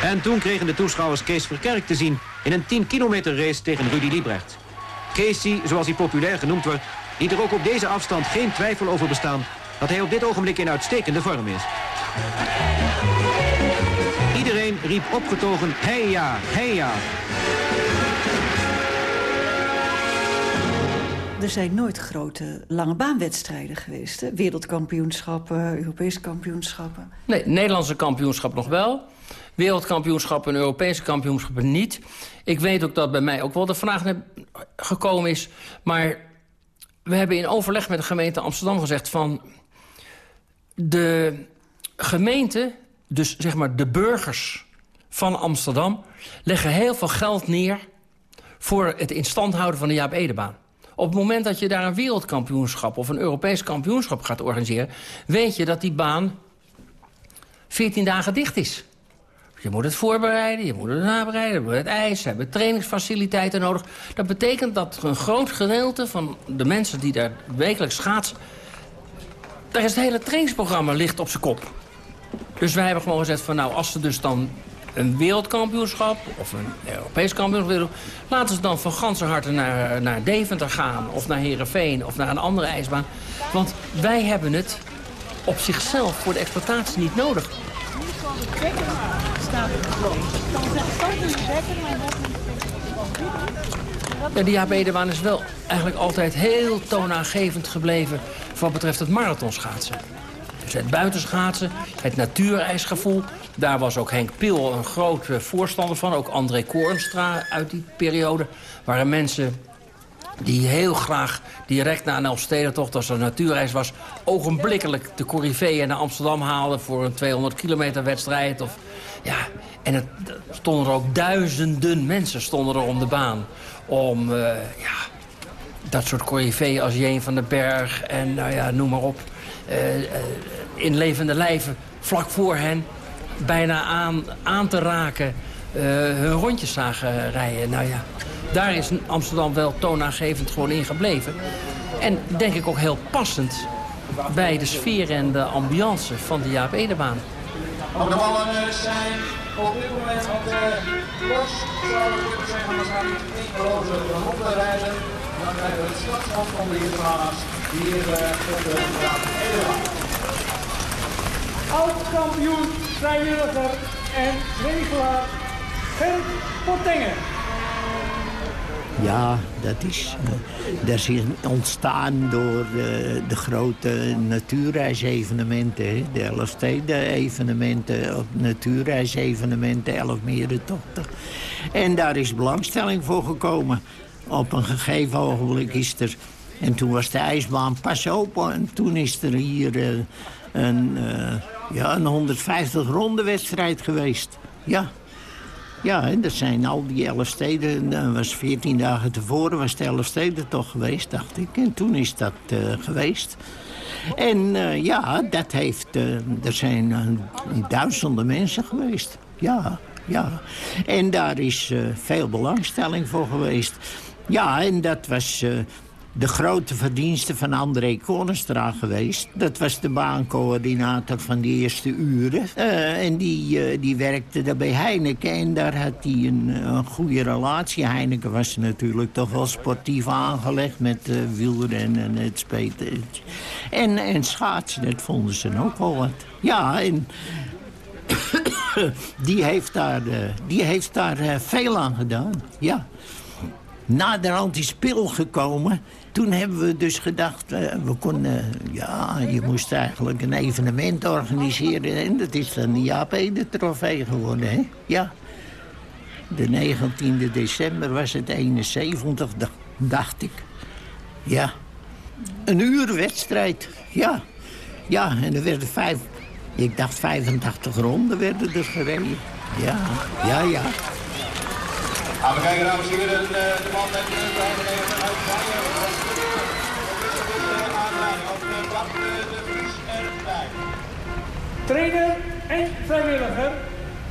En toen kregen de toeschouwers Kees Verkerk te zien... in een 10 kilometer race tegen Rudy Liebrecht. Casey, zoals hij populair genoemd wordt... liet er ook op deze afstand geen twijfel over bestaan... dat hij op dit ogenblik in uitstekende vorm is. Iedereen riep opgetogen, heia, heia. Er zijn nooit grote lange baanwedstrijden geweest. Hè? Wereldkampioenschappen, Europese kampioenschappen. Nee, Nederlandse kampioenschap nog wel. Wereldkampioenschappen en Europese kampioenschappen niet. Ik weet ook dat bij mij ook wel de vraag gekomen is. Maar we hebben in overleg met de gemeente Amsterdam gezegd van... de gemeente, dus zeg maar de burgers van Amsterdam... leggen heel veel geld neer voor het in stand houden van de Jaap Edebaan. Op het moment dat je daar een wereldkampioenschap of een Europees kampioenschap gaat organiseren... weet je dat die baan 14 dagen dicht is. Je moet het voorbereiden, je moet het nabereiden, je moet het ijs, ze hebben trainingsfaciliteiten nodig. Dat betekent dat een groot gedeelte van de mensen die daar wekelijks schaatsen... daar is het hele trainingsprogramma ligt op zijn kop. Dus wij hebben gewoon gezegd van nou, als ze dus dan een wereldkampioenschap of een Europees kampioenschap willen laten ze dan van ganse harte naar, naar Deventer gaan of naar Heerenveen of naar een andere ijsbaan. Want wij hebben het op zichzelf voor de exploitatie niet nodig. Ja, die Edebaan is wel eigenlijk altijd heel toonaangevend gebleven... wat betreft het marathonschaatsen. Dus het buitenschaatsen, het natuurijsgevoel. Daar was ook Henk Pil een groot voorstander van. Ook André Koornstra uit die periode. Waren mensen Die heel graag direct na een Elfstedentocht, als er een natuurreis was... ogenblikkelijk de Corrivee naar Amsterdam haalde... voor een 200 kilometer wedstrijd. Ja, en het stonden er ook duizenden mensen stonden er om de baan. Om uh, ja, dat soort Corrivee als Jeen van den Berg en nou ja, noem maar op... Uh, uh, in levende lijven vlak voor hen bijna aan, aan te raken hun rondjes zagen rijden. Nou ja, daar is Amsterdam wel toonaangevend gewoon in gebleven. En denk ik ook heel passend bij de sfeer en de ambiance van de Jaap Edebaan. De ballen zijn op dit moment op de bos, zou ik kunnen zeggen, we gaan niet geloze ronde rijden. Dan krijgen we het slagschap van de Hitleraars hier op de Jaap Edebaan. Oud-kampioen, vrijwilliger en regelaar Gert Portengen. Ja, dat is, uh, dat is ontstaan door uh, de grote natuurreisevenementen. De Elfsteden-evenementen, natuurreisevenementen, Elfmerentochten. En daar is belangstelling voor gekomen. Op een gegeven ogenblik is er... En toen was de ijsbaan pas open. En toen is er hier uh, een, ja, een 150 ronde wedstrijd geweest. Ja, ja, dat zijn al die elf steden. Dat was 14 dagen tevoren was de elf steden toch geweest, dacht ik. En toen is dat uh, geweest. En uh, ja, dat heeft... Uh, er zijn duizenden mensen geweest. Ja, ja. En daar is veel belangstelling voor geweest. Ja, en dat was de grote verdienste van André Koornstra geweest. Dat was de baancoördinator van de eerste uren. Uh, en die, uh, die werkte daar bij Heineken en daar had hij een, een, goede relatie. Heineken was natuurlijk toch wel sportief aangelegd met uh, wielrennen en het speten. En, en schaatsen, dat vonden ze ook wel wat. Ja, en *coughs* die heeft daar, die heeft daar veel aan gedaan, ja. Naderhand is pil gekomen toen hebben we dus gedacht, uh, we konden, ja, je moest eigenlijk een evenement organiseren. En dat is dan de Jaap Ede trofee geworden, hè? Ja. De 19e december was het 71, dacht ik. Ja. Een uur wedstrijd, ja. Ja, en er werden vijf, ik dacht 85 ronden werden er gereden. Ja, ja, ja. Nou, we kijken dames en heren, de man met de Trainer en vrijwilliger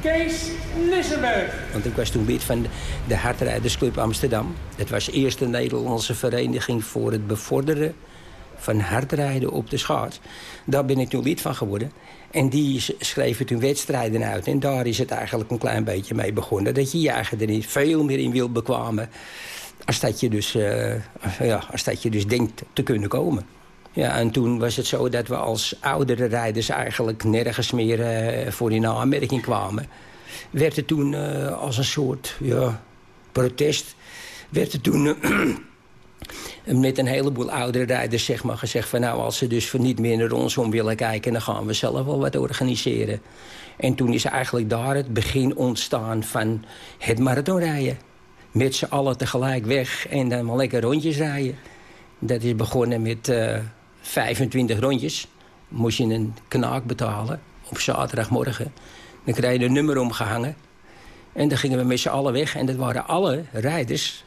Kees Lissenberg. Want ik was toen lid van de Hardrijdersclub Amsterdam. Het was de Nederlandse vereniging voor het bevorderen van hardrijden op de schaats. Daar ben ik toen lid van geworden. En die schreven toen wedstrijden uit. En daar is het eigenlijk een klein beetje mee begonnen. Dat je je eigenlijk er niet veel meer in wil bekwamen. Als dat je dus, uh, ja, als dat je dus denkt te kunnen komen. Ja, en toen was het zo dat we als oudere rijders eigenlijk nergens meer uh, voor in aanmerking kwamen. Werd het toen uh, als een soort ja, protest... werd het toen *clears throat* met een heleboel oudere rijders zeg maar, gezegd... van nou, als ze dus voor niet meer naar ons om willen kijken... dan gaan we zelf wel wat organiseren. En toen is eigenlijk daar het begin ontstaan van het marathonrijden. Met z'n allen tegelijk weg en dan maar lekker rondjes rijden. Dat is begonnen met... 25 rondjes. Moest je een knaak betalen op zaterdagmorgen. Dan krijg je een nummer omgehangen. En dan gingen we met z'n allen weg. En dat waren alle rijders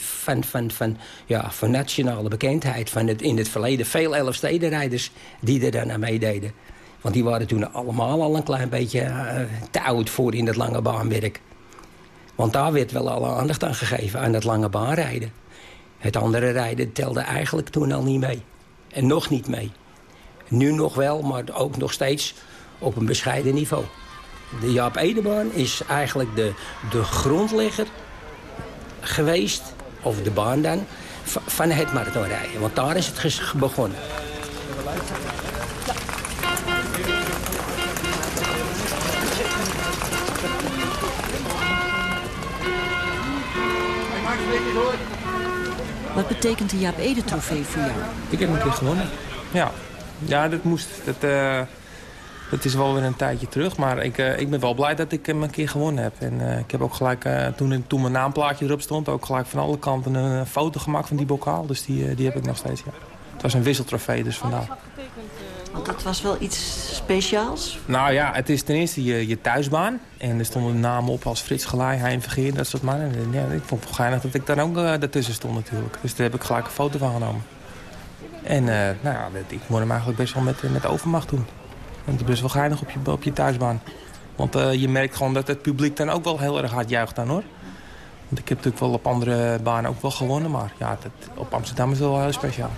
van, van, van, ja, van nationale bekendheid. Van het, in het verleden veel Elfstedenrijders die er daarna meededen. Want die waren toen allemaal al een klein beetje uh, te oud voor in het lange baanwerk. Want daar werd wel alle aandacht aan gegeven, aan het lange baanrijden. Het andere rijden telde eigenlijk toen al niet mee. En nog niet mee. Nu nog wel, maar ook nog steeds op een bescheiden niveau. De Jaap Edebaan is eigenlijk de, de grondlegger geweest, of de baan dan, van het marathonrijden. Want daar is het begonnen. Wat betekent de Jaap Ede-trofee voor jou? Ik heb een keer gewonnen. Ja, ja dat moest. Dat, uh, Het is wel weer een tijdje terug, maar ik, uh, ik ben wel blij dat ik hem een keer gewonnen heb. En uh, ik heb ook gelijk, uh, toen, toen mijn naamplaatje erop stond... ook gelijk van alle kanten een foto gemaakt van die bokaal. Dus die, die heb ik nog steeds, ja. Het was een wisseltrofee, dus vandaar. Want dat was wel iets speciaals? Nou ja, het is ten eerste je, je thuisbaan. En er stonden namen op als Frits Gelaai, Hein Vergeer, dat soort mannen. En, ja, ik vond het geinig dat ik daar ook daartussen stond natuurlijk. Dus daar heb ik gelijk een foto van genomen. En nou ja, ik word hem eigenlijk best wel met, met overmacht doen. En het is best wel geinig op je, op je thuisbaan. Want uh, je merkt gewoon dat het publiek dan ook wel heel erg hard juicht dan hoor. Want ik heb natuurlijk wel op andere banen ook wel gewonnen. Maar ja, dat, op Amsterdam is het wel heel speciaal.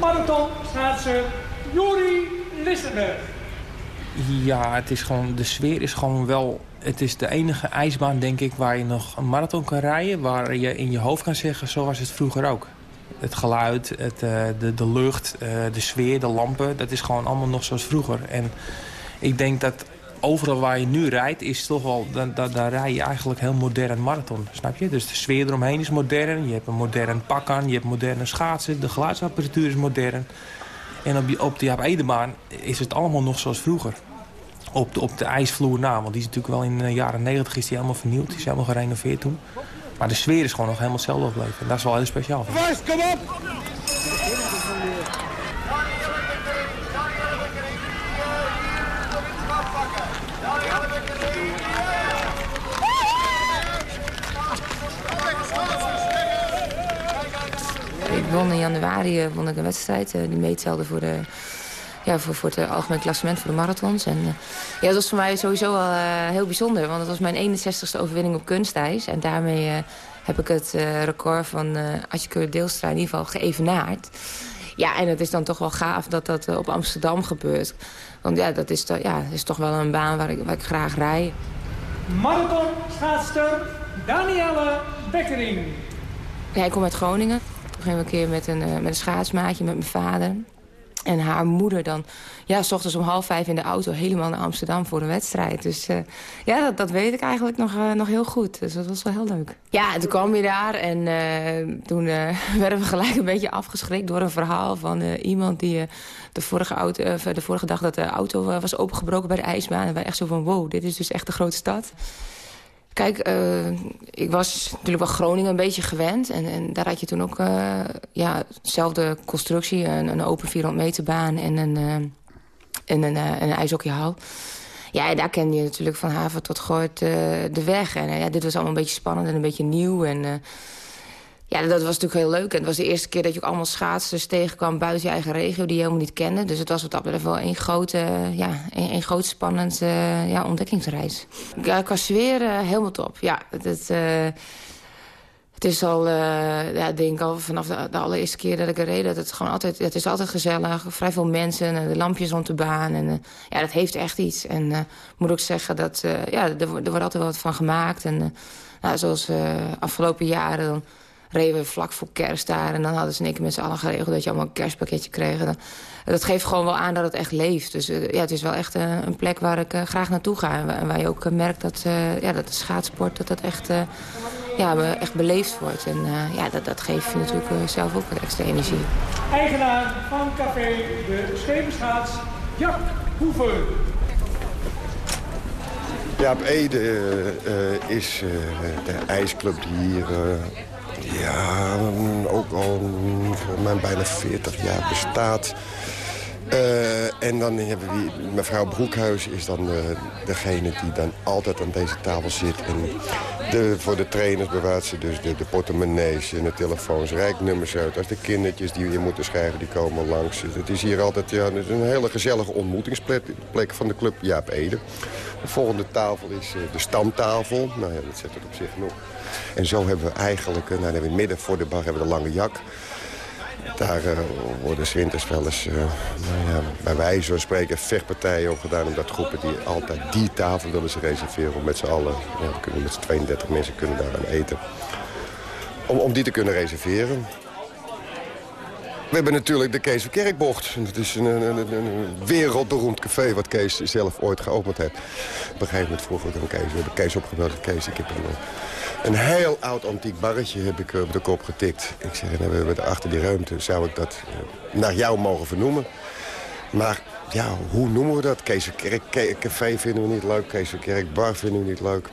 Marathon schaatser Juri Lissenberg. Ja, het is gewoon, de sfeer is gewoon wel... Het is de enige ijsbaan, denk ik, waar je nog een marathon kan rijden... waar je in je hoofd kan zeggen, zo was het vroeger ook. Het geluid, het, uh, de, de lucht, uh, de sfeer, de lampen. Dat is gewoon allemaal nog zoals vroeger. En ik denk dat overal waar je nu rijdt, is toch wel, dan, dan rij je eigenlijk heel modern marathon. Snap je? Dus de sfeer eromheen is modern. Je hebt een modern pak aan, je hebt moderne schaatsen. De geluidsapparatuur is modern. En op, die, op de Jaap Edebaan is het allemaal nog zoals vroeger. Op de, op de ijsvloer na, want die is natuurlijk wel in de jaren 90 is die helemaal vernieuwd. Die is helemaal gerenoveerd toen. Maar de sfeer is gewoon nog helemaal hetzelfde gebleven. En dat is wel heel speciaal. Kom op! Ik won in januari won ik een wedstrijd die meetelde voor de ja, voor, voor het algemeen klassement voor de marathons. En, uh, ja, dat was voor mij sowieso wel uh, heel bijzonder. Want het was mijn 61ste overwinning op kunstijs. En daarmee uh, heb ik het record van uh, Atje Deelstra in ieder geval geëvenaard. Ja, en het is dan toch wel gaaf dat dat op Amsterdam gebeurt. Want ja, dat is, ja, is toch wel een baan waar ik, waar ik graag rij. Marathon schaatster Danielle Bekkering. Ja, ik kom uit Groningen. Een keer met een, met een schaatsmaatje met mijn vader. En haar moeder dan, ja, s ochtends om half vijf in de auto... helemaal naar Amsterdam voor een wedstrijd. Dus uh, ja, dat, dat, weet ik eigenlijk nog, uh, nog heel goed. Dus dat was wel heel leuk. Ja, toen kwam je daar en toen *laughs* werden we gelijk een beetje afgeschrikt... door een verhaal van iemand die de, vorige auto, de vorige dag... dat de auto was opengebroken bij de ijsbaan. En wij echt zo van, wow, dit is dus echt de grote stad. Kijk, uh, ik was natuurlijk wel Groningen een beetje gewend. En, en daar had je toen ook uh, ja, dezelfde constructie. Een, een open 400 meter baan en een, uh, en een, een ijshockeyhal. Ja, daar ken je natuurlijk van haven tot gooit de weg. En ja, dit was allemaal een beetje spannend en een beetje nieuw. En ja, dat was natuurlijk heel leuk. En het was de eerste keer dat je ook allemaal schaatsers tegenkwam... buiten je eigen regio die je helemaal niet kende. Dus het was wat dat betreft wel een grote, ja, een, een groot spannend uh, ja, ontdekkingsreis. Ja, qua sfeer uh, helemaal top. Ja, het, het, het is al, ja, denk al vanaf de, allereerste keer dat ik er reed... dat het gewoon altijd, het is altijd gezellig. Vrij veel mensen, de lampjes rond de baan. En, ja, dat heeft echt iets. En moet ook zeggen dat ja, er, er wordt altijd wat van gemaakt. En nou, zoals afgelopen jaren... Dan, reden we vlak voor kerst daar. En dan hadden ze in één keer met z'n allen geregeld dat je allemaal een kerstpakketje kreeg. Dan, dat geeft gewoon wel aan dat het echt leeft. Dus uh, ja, het is wel echt uh, een plek waar ik uh, graag naartoe ga. En waar je ook merkt dat, ja, dat de schaatsport dat dat echt, ja, echt beleefd wordt. En ja, dat, dat geeft je natuurlijk zelf ook wat extra energie. Eigenaar van café De Scheperschaats, Jack Hoeven. Ja, op Ede is de ijsclub die hier ja, ook al voor mij bijna 40 jaar bestaat. Uh, en dan hebben we mevrouw Broekhuis is dan uh, degene die dan altijd aan deze tafel zit. En de, voor de trainers bewaart ze dus de, de portemonnees en de telefoons, rijknummers uit. Als de kindertjes die hier moeten schrijven, die komen langs. Het is hier altijd ja, een hele gezellige ontmoetingsplek plek van de club Jaap Ede. De volgende tafel is uh, de stamtafel. Nou ja, dat zet het op zich genoeg. En zo hebben we eigenlijk, nou, hebben we in het midden voor de bar hebben we de lange jak. Daar uh, worden winters wel eens, uh, nou ja, bij wijze van spreken, vechtpartijen op gedaan. Omdat groepen die altijd die tafel willen ze reserveren. Om met z'n allen, ja, we kunnen met z'n 32 mensen kunnen daar aan eten. Om, om die te kunnen reserveren. We hebben natuurlijk de Kees van Kerkbocht. Het is een, een, een, een, wereldberoemd café wat Kees zelf ooit geopend heeft. Op een gegeven moment vroeg ik aan Kees. We hebben Kees opgebeld. Kees, ik heb een, een heel oud antiek barretje heb ik op de kop getikt. Ik zeg, nou, we hebben achter die ruimte. Zou ik dat naar jou mogen vernoemen? Maar ja, hoe noemen we dat? Keeserkerk Café vinden we niet leuk. Keeserkerk Bar vinden we niet leuk.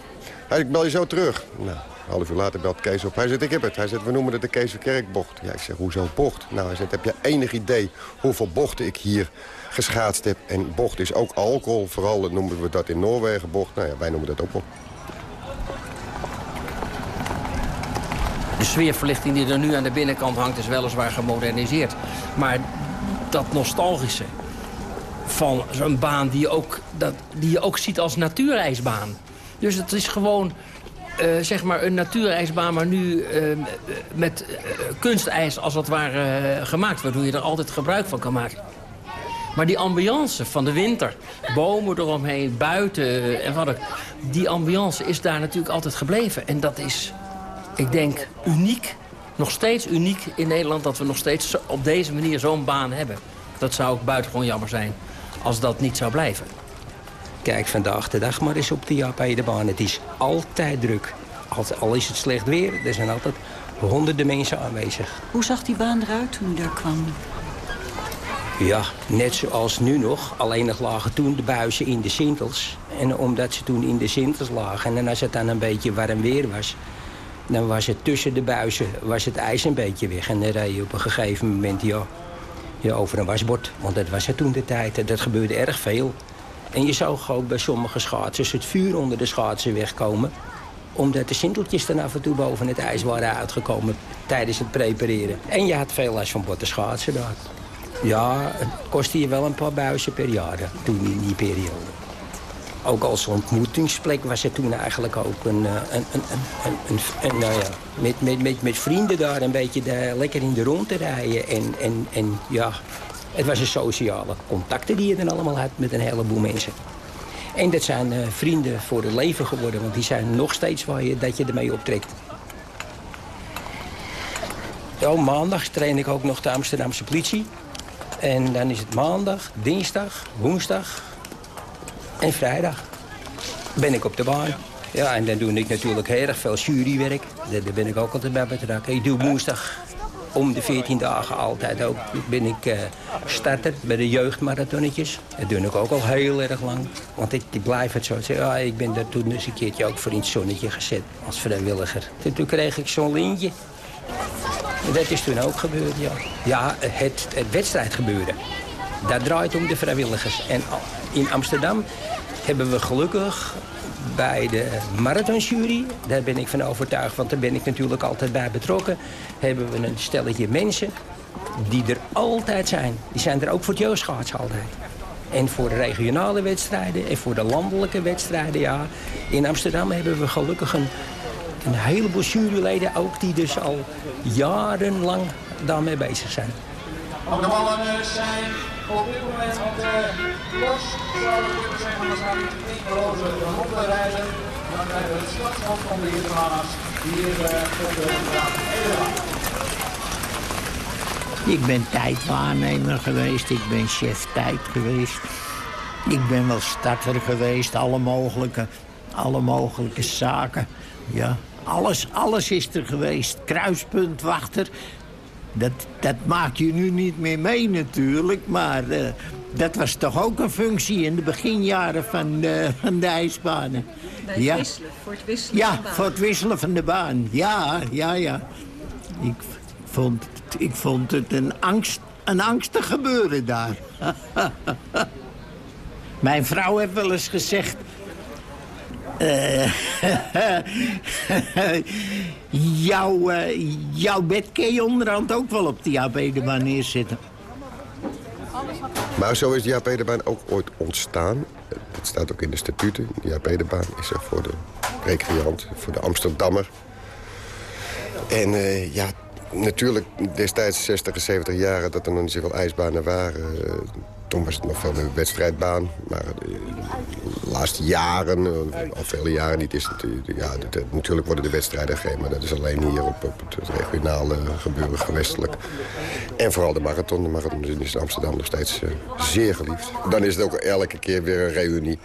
Hij ik bel je zo terug. Nou, een half uur later belt Kees op. Hij zegt, ik heb het. Hij zegt, we noemen het de Keeserkerkbocht. Ja, ik zeg, hoezo bocht? Nou, hij zegt, heb je enig idee hoeveel bochten ik hier geschaatst heb? En bocht is ook alcohol. Vooral noemen we dat in Noorwegen bocht. Nou ja, wij noemen dat ook wel. De sfeerverlichting die er nu aan de binnenkant hangt is weliswaar gemoderniseerd. Maar dat nostalgische van zo'n baan die je, ook, dat, die je ook ziet als natuurijsbaan. Dus het is gewoon uh, zeg maar een natuurijsbaan, maar nu uh, met uh, kunstijs als het ware gemaakt. Waardoor je er altijd gebruik van kan maken. Maar die ambiance van de winter, bomen eromheen, buiten en wat ook. Die ambiance is daar natuurlijk altijd gebleven. En dat is, ik denk, uniek. Nog steeds uniek in Nederland dat we nog steeds op deze manier zo'n baan hebben. Dat zou ook buitengewoon jammer zijn als dat niet zou blijven. Kijk vandaag de dag maar eens op de Jaap-Edebaan. Het is altijd druk. Al is het slecht weer, er zijn altijd honderden mensen aanwezig. Hoe zag die baan eruit toen u daar kwam? Ja, net zoals nu nog. Alleen nog lagen toen de buizen in de sintels. En omdat ze toen in de sintels lagen... en als het dan een beetje warm weer was... dan was het tussen de buizen was het ijs een beetje weg. En dan reed je op een gegeven moment ja, ja, over een wasbord. Want dat was het toen de tijd. Dat gebeurde erg veel. En je zag ook bij sommige schaatsers het vuur onder de schaatsen wegkomen omdat de sinteltjes er af en toe boven het ijs waren uitgekomen tijdens het prepareren. En je had veel last van botte schaatsen daar. Ja, het kostte je wel een paar buizen per jaar toen in die periode. Ook als ontmoetingsplek was het toen eigenlijk ook een... een, een, een, een, een nou ja, met, met, met, met vrienden daar een beetje lekker in de rond te rijden. En, en, en ja, het was een sociale contacten die je dan allemaal had met een heleboel mensen. En dat zijn uh, vrienden voor het leven geworden, want die zijn nog steeds waar je, dat je ermee optrekt. Ja, maandag train ik ook nog de Amsterdamse politie. En dan is het maandag, dinsdag, woensdag en vrijdag ben ik op de baan. Ja, en dan doe ik natuurlijk heel erg veel jurywerk. Daar ben ik ook altijd bij betrokken. Ik doe woensdag om de 14 dagen altijd ook ben ik uh, starter bij de jeugdmarathonnetjes. Dat doe ik ook al heel erg lang. Want ik, blijf het zo zeggen. Ja, ik ben daar toen eens een keertje ook voor in het zonnetje gezet als vrijwilliger. En toen kreeg ik zo'n lintje. Dat is toen ook gebeurd, ja. Ja, het, het wedstrijd gebeurde. Dat draait om de vrijwilligers. En in Amsterdam hebben we gelukkig bij de marathonjury, daar ben ik van overtuigd, want daar ben ik natuurlijk altijd bij betrokken, hebben we een stelletje mensen die er altijd zijn. Die zijn er ook voor het jeugdschaats altijd. En voor de regionale wedstrijden en voor de landelijke wedstrijden, ja. In Amsterdam hebben we gelukkig een, heleboel juryleden ook... die dus al jarenlang daarmee bezig zijn. Op de ballen zijn op dit moment op de los zouden we kunnen zeggen, we gaan niet geloze ronde rijden. Dan krijgen we het startschot van de Hitlama's hier op de Ik ben tijdwaarnemer geweest, ik ben chef tijd geweest. Ik ben wel starter geweest, alle mogelijke, alle mogelijke zaken. Ja, alles, alles is er geweest. Kruispuntwachter, dat, dat maak je nu niet meer mee natuurlijk, maar uh, dat was toch ook een functie in de beginjaren van, uh, van de ijsbanen. Bij het ja. wisselen, voor het wisselen ja, van de baan. voor het wisselen van de baan. Ja, ja, ja. Ik vond, ik vond het een, angst, een angstig gebeuren daar. *laughs* Mijn vrouw heeft wel eens gezegd... Uh, *laughs* jouw, uh, jouw bed je onderhand ook wel op de Jaap Edebaan neerzitten. Maar zo is de Jaap ook ooit ontstaan. Dat staat ook in de statuten. De Jaap is er voor de recreant, voor de Amsterdammer. En uh, ja, natuurlijk destijds 60 70 jaren dat er nog niet zoveel ijsbanen waren... Toen was het nog veel meer wedstrijdbaan. Maar de laatste jaren, al vele jaren niet, is het... Ja, natuurlijk worden de wedstrijden gegeven, maar dat is alleen hier op, het regionale gebeuren gewestelijk. En vooral de marathon. De marathon is in Amsterdam nog steeds zeer geliefd. Dan is het ook elke keer weer een reunie.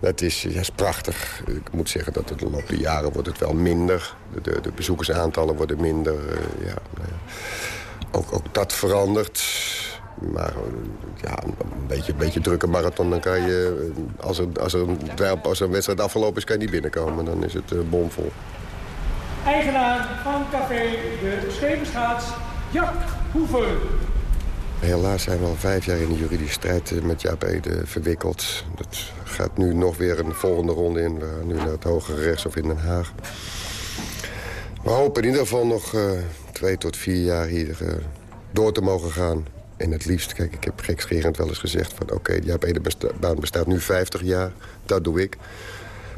Dat is, ja, is prachtig. Ik moet zeggen dat het de loop der jaren wordt het wel minder. De, de, bezoekersaantallen worden minder. Uh, ja, ook, ook dat verandert. Maar ja, een beetje, een beetje drukke marathon, dan kan je... Als er, als, er een, als er een wedstrijd afgelopen is, kan je niet binnenkomen. Dan is het uh, bomvol. Eigenaar van café De Schevenschaats, Jack Hoeven. Helaas zijn we al vijf jaar in de juridische strijd met Jaap Ede verwikkeld. Dat gaat nu nog weer een volgende ronde in. We gaan nu naar het Hogere Rechtshof in Den Haag. We hopen in ieder geval nog uh, twee tot vier jaar hier uh, door te mogen gaan. En het liefst, kijk, ik heb gekscherend wel eens gezegd... van oké, okay, Jaap Ede baan bestaat nu 50 jaar, dat doe ik.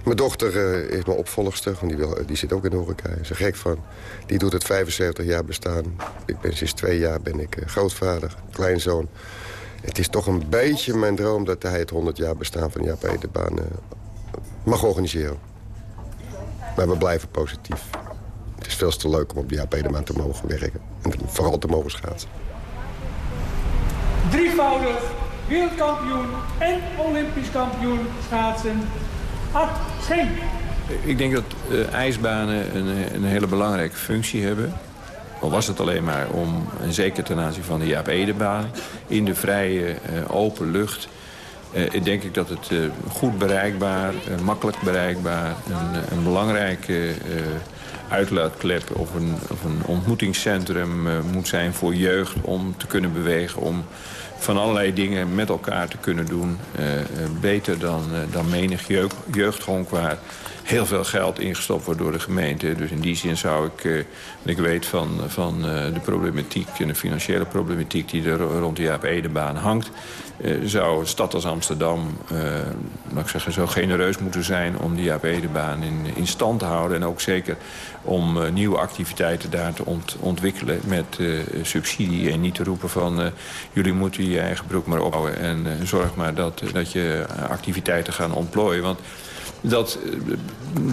Mijn dochter uh, is mijn opvolgster, want die, wil, die zit ook in de horeca. Is er gek van. Die doet het 75 jaar bestaan. Ik ben sinds twee jaar ben ik uh, grootvader, kleinzoon. Het is toch een beetje mijn droom dat hij het 100 jaar bestaan van Jaap Edebaan uh, mag organiseren. Maar we blijven positief. Het is veel te leuk om op die Jaap Edebaan te mogen werken. En vooral te mogen schaatsen. Drievoudig wereldkampioen en olympisch kampioen schaatsen Art Schenk. Ik denk dat uh, ijsbanen een, een, hele belangrijke functie hebben. Al was het alleen maar om, en zeker ten aanzien van de Jaap Edebaan... in de vrije, uh, open lucht... Uh, denk ik dat het goed bereikbaar, makkelijk bereikbaar... een, een belangrijke uitlaatklep of een, of een ontmoetingscentrum moet zijn voor jeugd... om te kunnen bewegen, om van allerlei dingen met elkaar te kunnen doen. Uh, beter dan, uh, dan menig jeugd, jeugdhonk waar heel veel geld ingestopt wordt door de gemeente. Dus in die zin zou ik, uh, ik weet van, van de problematiek en de financiële problematiek die er rond de Jaap Edebaan hangt... zou een stad als Amsterdam, laat ik zeggen, zo genereus moeten zijn om die Jaap Edebaan in, in stand te houden. En ook zeker om nieuwe activiteiten daar te ont ontwikkelen met subsidie. En niet te roepen van jullie moeten je eigen broek maar ophouden. En zorg maar dat, dat je activiteiten gaan ontplooien. Want dat,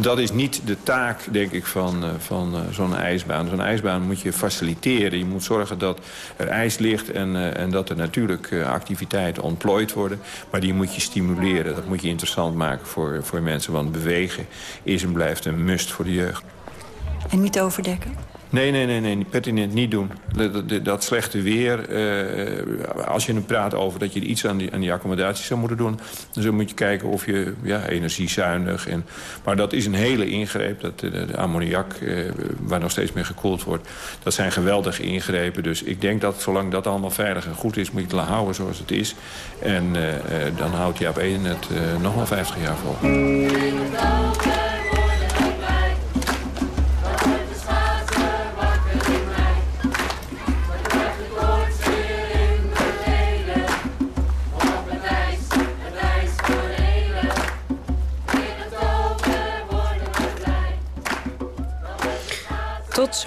dat is niet de taak, denk ik, van, van zo'n ijsbaan. Zo'n ijsbaan moet je faciliteren. Je moet zorgen dat er ijs ligt en, en dat er natuurlijk activiteiten ontplooid worden. Maar die moet je stimuleren. Dat moet je interessant maken voor, voor mensen. Want bewegen is en blijft een must voor de jeugd. En niet overdekken? Nee, nee, nee, nee, pertinent niet doen. Dat, dat, dat slechte weer, uh, als je praat over dat je iets aan die, aan die accommodaties zou moeten doen... dan moet je kijken of je ja, energiezuinig... En, maar dat is een hele ingreep, dat, de, de ammoniak, uh, waar nog steeds mee gekoeld wordt... dat zijn geweldige ingrepen. Dus ik denk dat zolang dat allemaal veilig en goed is... moet je het houden zoals het is. En dan houdt Jaap Eden het nog wel 50 jaar vol.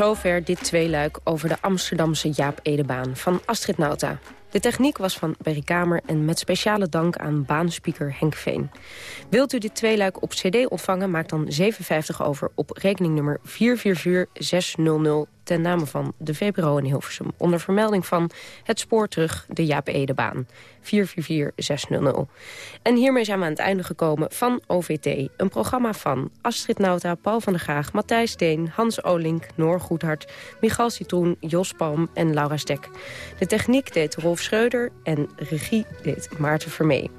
zover dit tweeluik over de Amsterdamse Jaap Edebaan van Astrid Nauta. De techniek was van Berry Kamer en met speciale dank aan baanspeaker Henk Veen. Wilt u dit tweeluik op cd ontvangen, maak dan 7,50 over op rekeningnummer 444600 ten name van de VPRO in Hilversum. Onder vermelding van het spoor terug de Jaap Edebaan. 444600. En hiermee zijn we aan het einde gekomen van OVT. Een programma van Astrid Nauta, Paul van der Graag, Matthijs Deen, Hans Olink, Noor Goedhart, Michal Citroen, Jos Palm en Laura Stek. De techniek deed Rolf Schreuder en regie deed Maarten Vermee.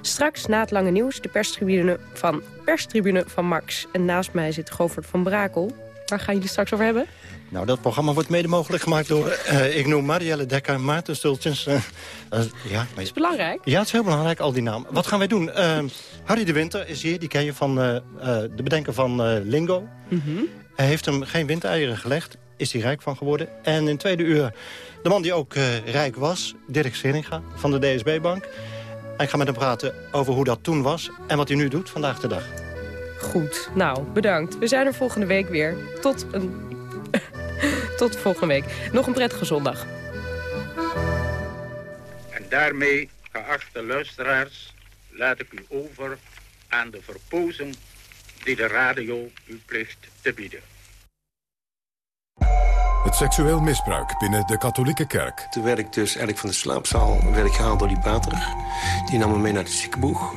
Straks na het lange nieuws de perstribune van, perstribune van Max. En naast mij zit Govert van Brakel. Waar gaan jullie straks over hebben? Nou, dat programma wordt mede mogelijk gemaakt door, uh, ik noem Marielle Dekker, Maarten Stultjens. Uh, uh, ja, dat is belangrijk. Ja, het is heel belangrijk, al die namen. Wat gaan wij doen? Harry de Winter is hier, die ken je van de bedenker van Lingo. Mm Hij heeft hem geen windeieren gelegd, is hij rijk van geworden. En in tweede uur, de man die ook rijk was, Dirk Seringa van de DSB-bank. En ik ga met hem praten over hoe dat toen was en wat hij nu doet vandaag de dag. Goed, nou, bedankt. We zijn er volgende week weer. Tot een Tot volgende week. Nog een prettige zondag. En daarmee, geachte luisteraars, laat ik u over aan de verpozen die de radio u plicht te bieden. Het seksueel misbruik binnen de katholieke kerk. Toen werd ik dus eigenlijk van de slaapzaal werd ik gehaald door die pater. Die nam me mee naar het ziekenboeg.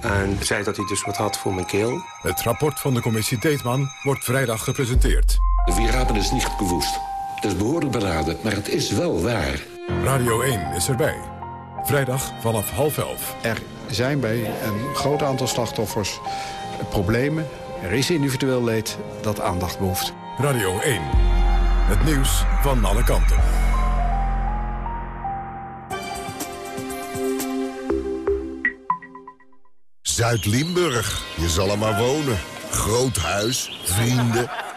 En zei dat hij dus wat had voor mijn keel. Het rapport van de commissie Deetman wordt vrijdag gepresenteerd. Wir haben es niet bewust. Dat is behoorlijk beraden, maar het is wel waar. Radio 1 is erbij. Vrijdag vanaf half elf. Er zijn bij een groot aantal slachtoffers problemen. Er is individueel leed dat aandacht behoeft. Radio 1. Het nieuws van alle kanten. Zuid-Limburg. Je zal er maar wonen. Groot huis, vrienden,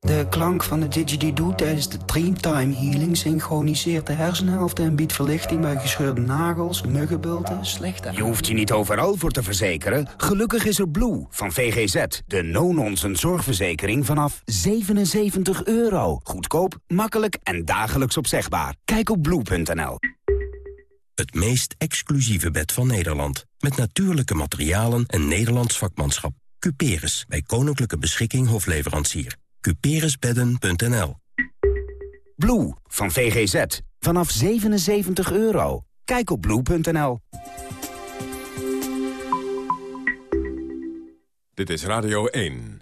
De klank van de didgeridoo tijdens de Dreamtime Healing... synchroniseert de hersenhelft en biedt verlichting bij gescheurde nagels, muggenbulten, slechte... Je hoeft je niet overal voor te verzekeren. Gelukkig is er Blue van VGZ. De no-nonsense zorgverzekering vanaf 77 euro. Goedkoop, makkelijk en dagelijks opzegbaar. Kijk op blue.nl. Het meest exclusieve bed van Nederland. Met natuurlijke materialen en Nederlands vakmanschap. Cuperus, bij Koninklijke Beschikking Hofleverancier. Cuperusbedden.nl Blue van VGZ. Vanaf 77 euro. Kijk op blue.nl. Dit is Radio 1.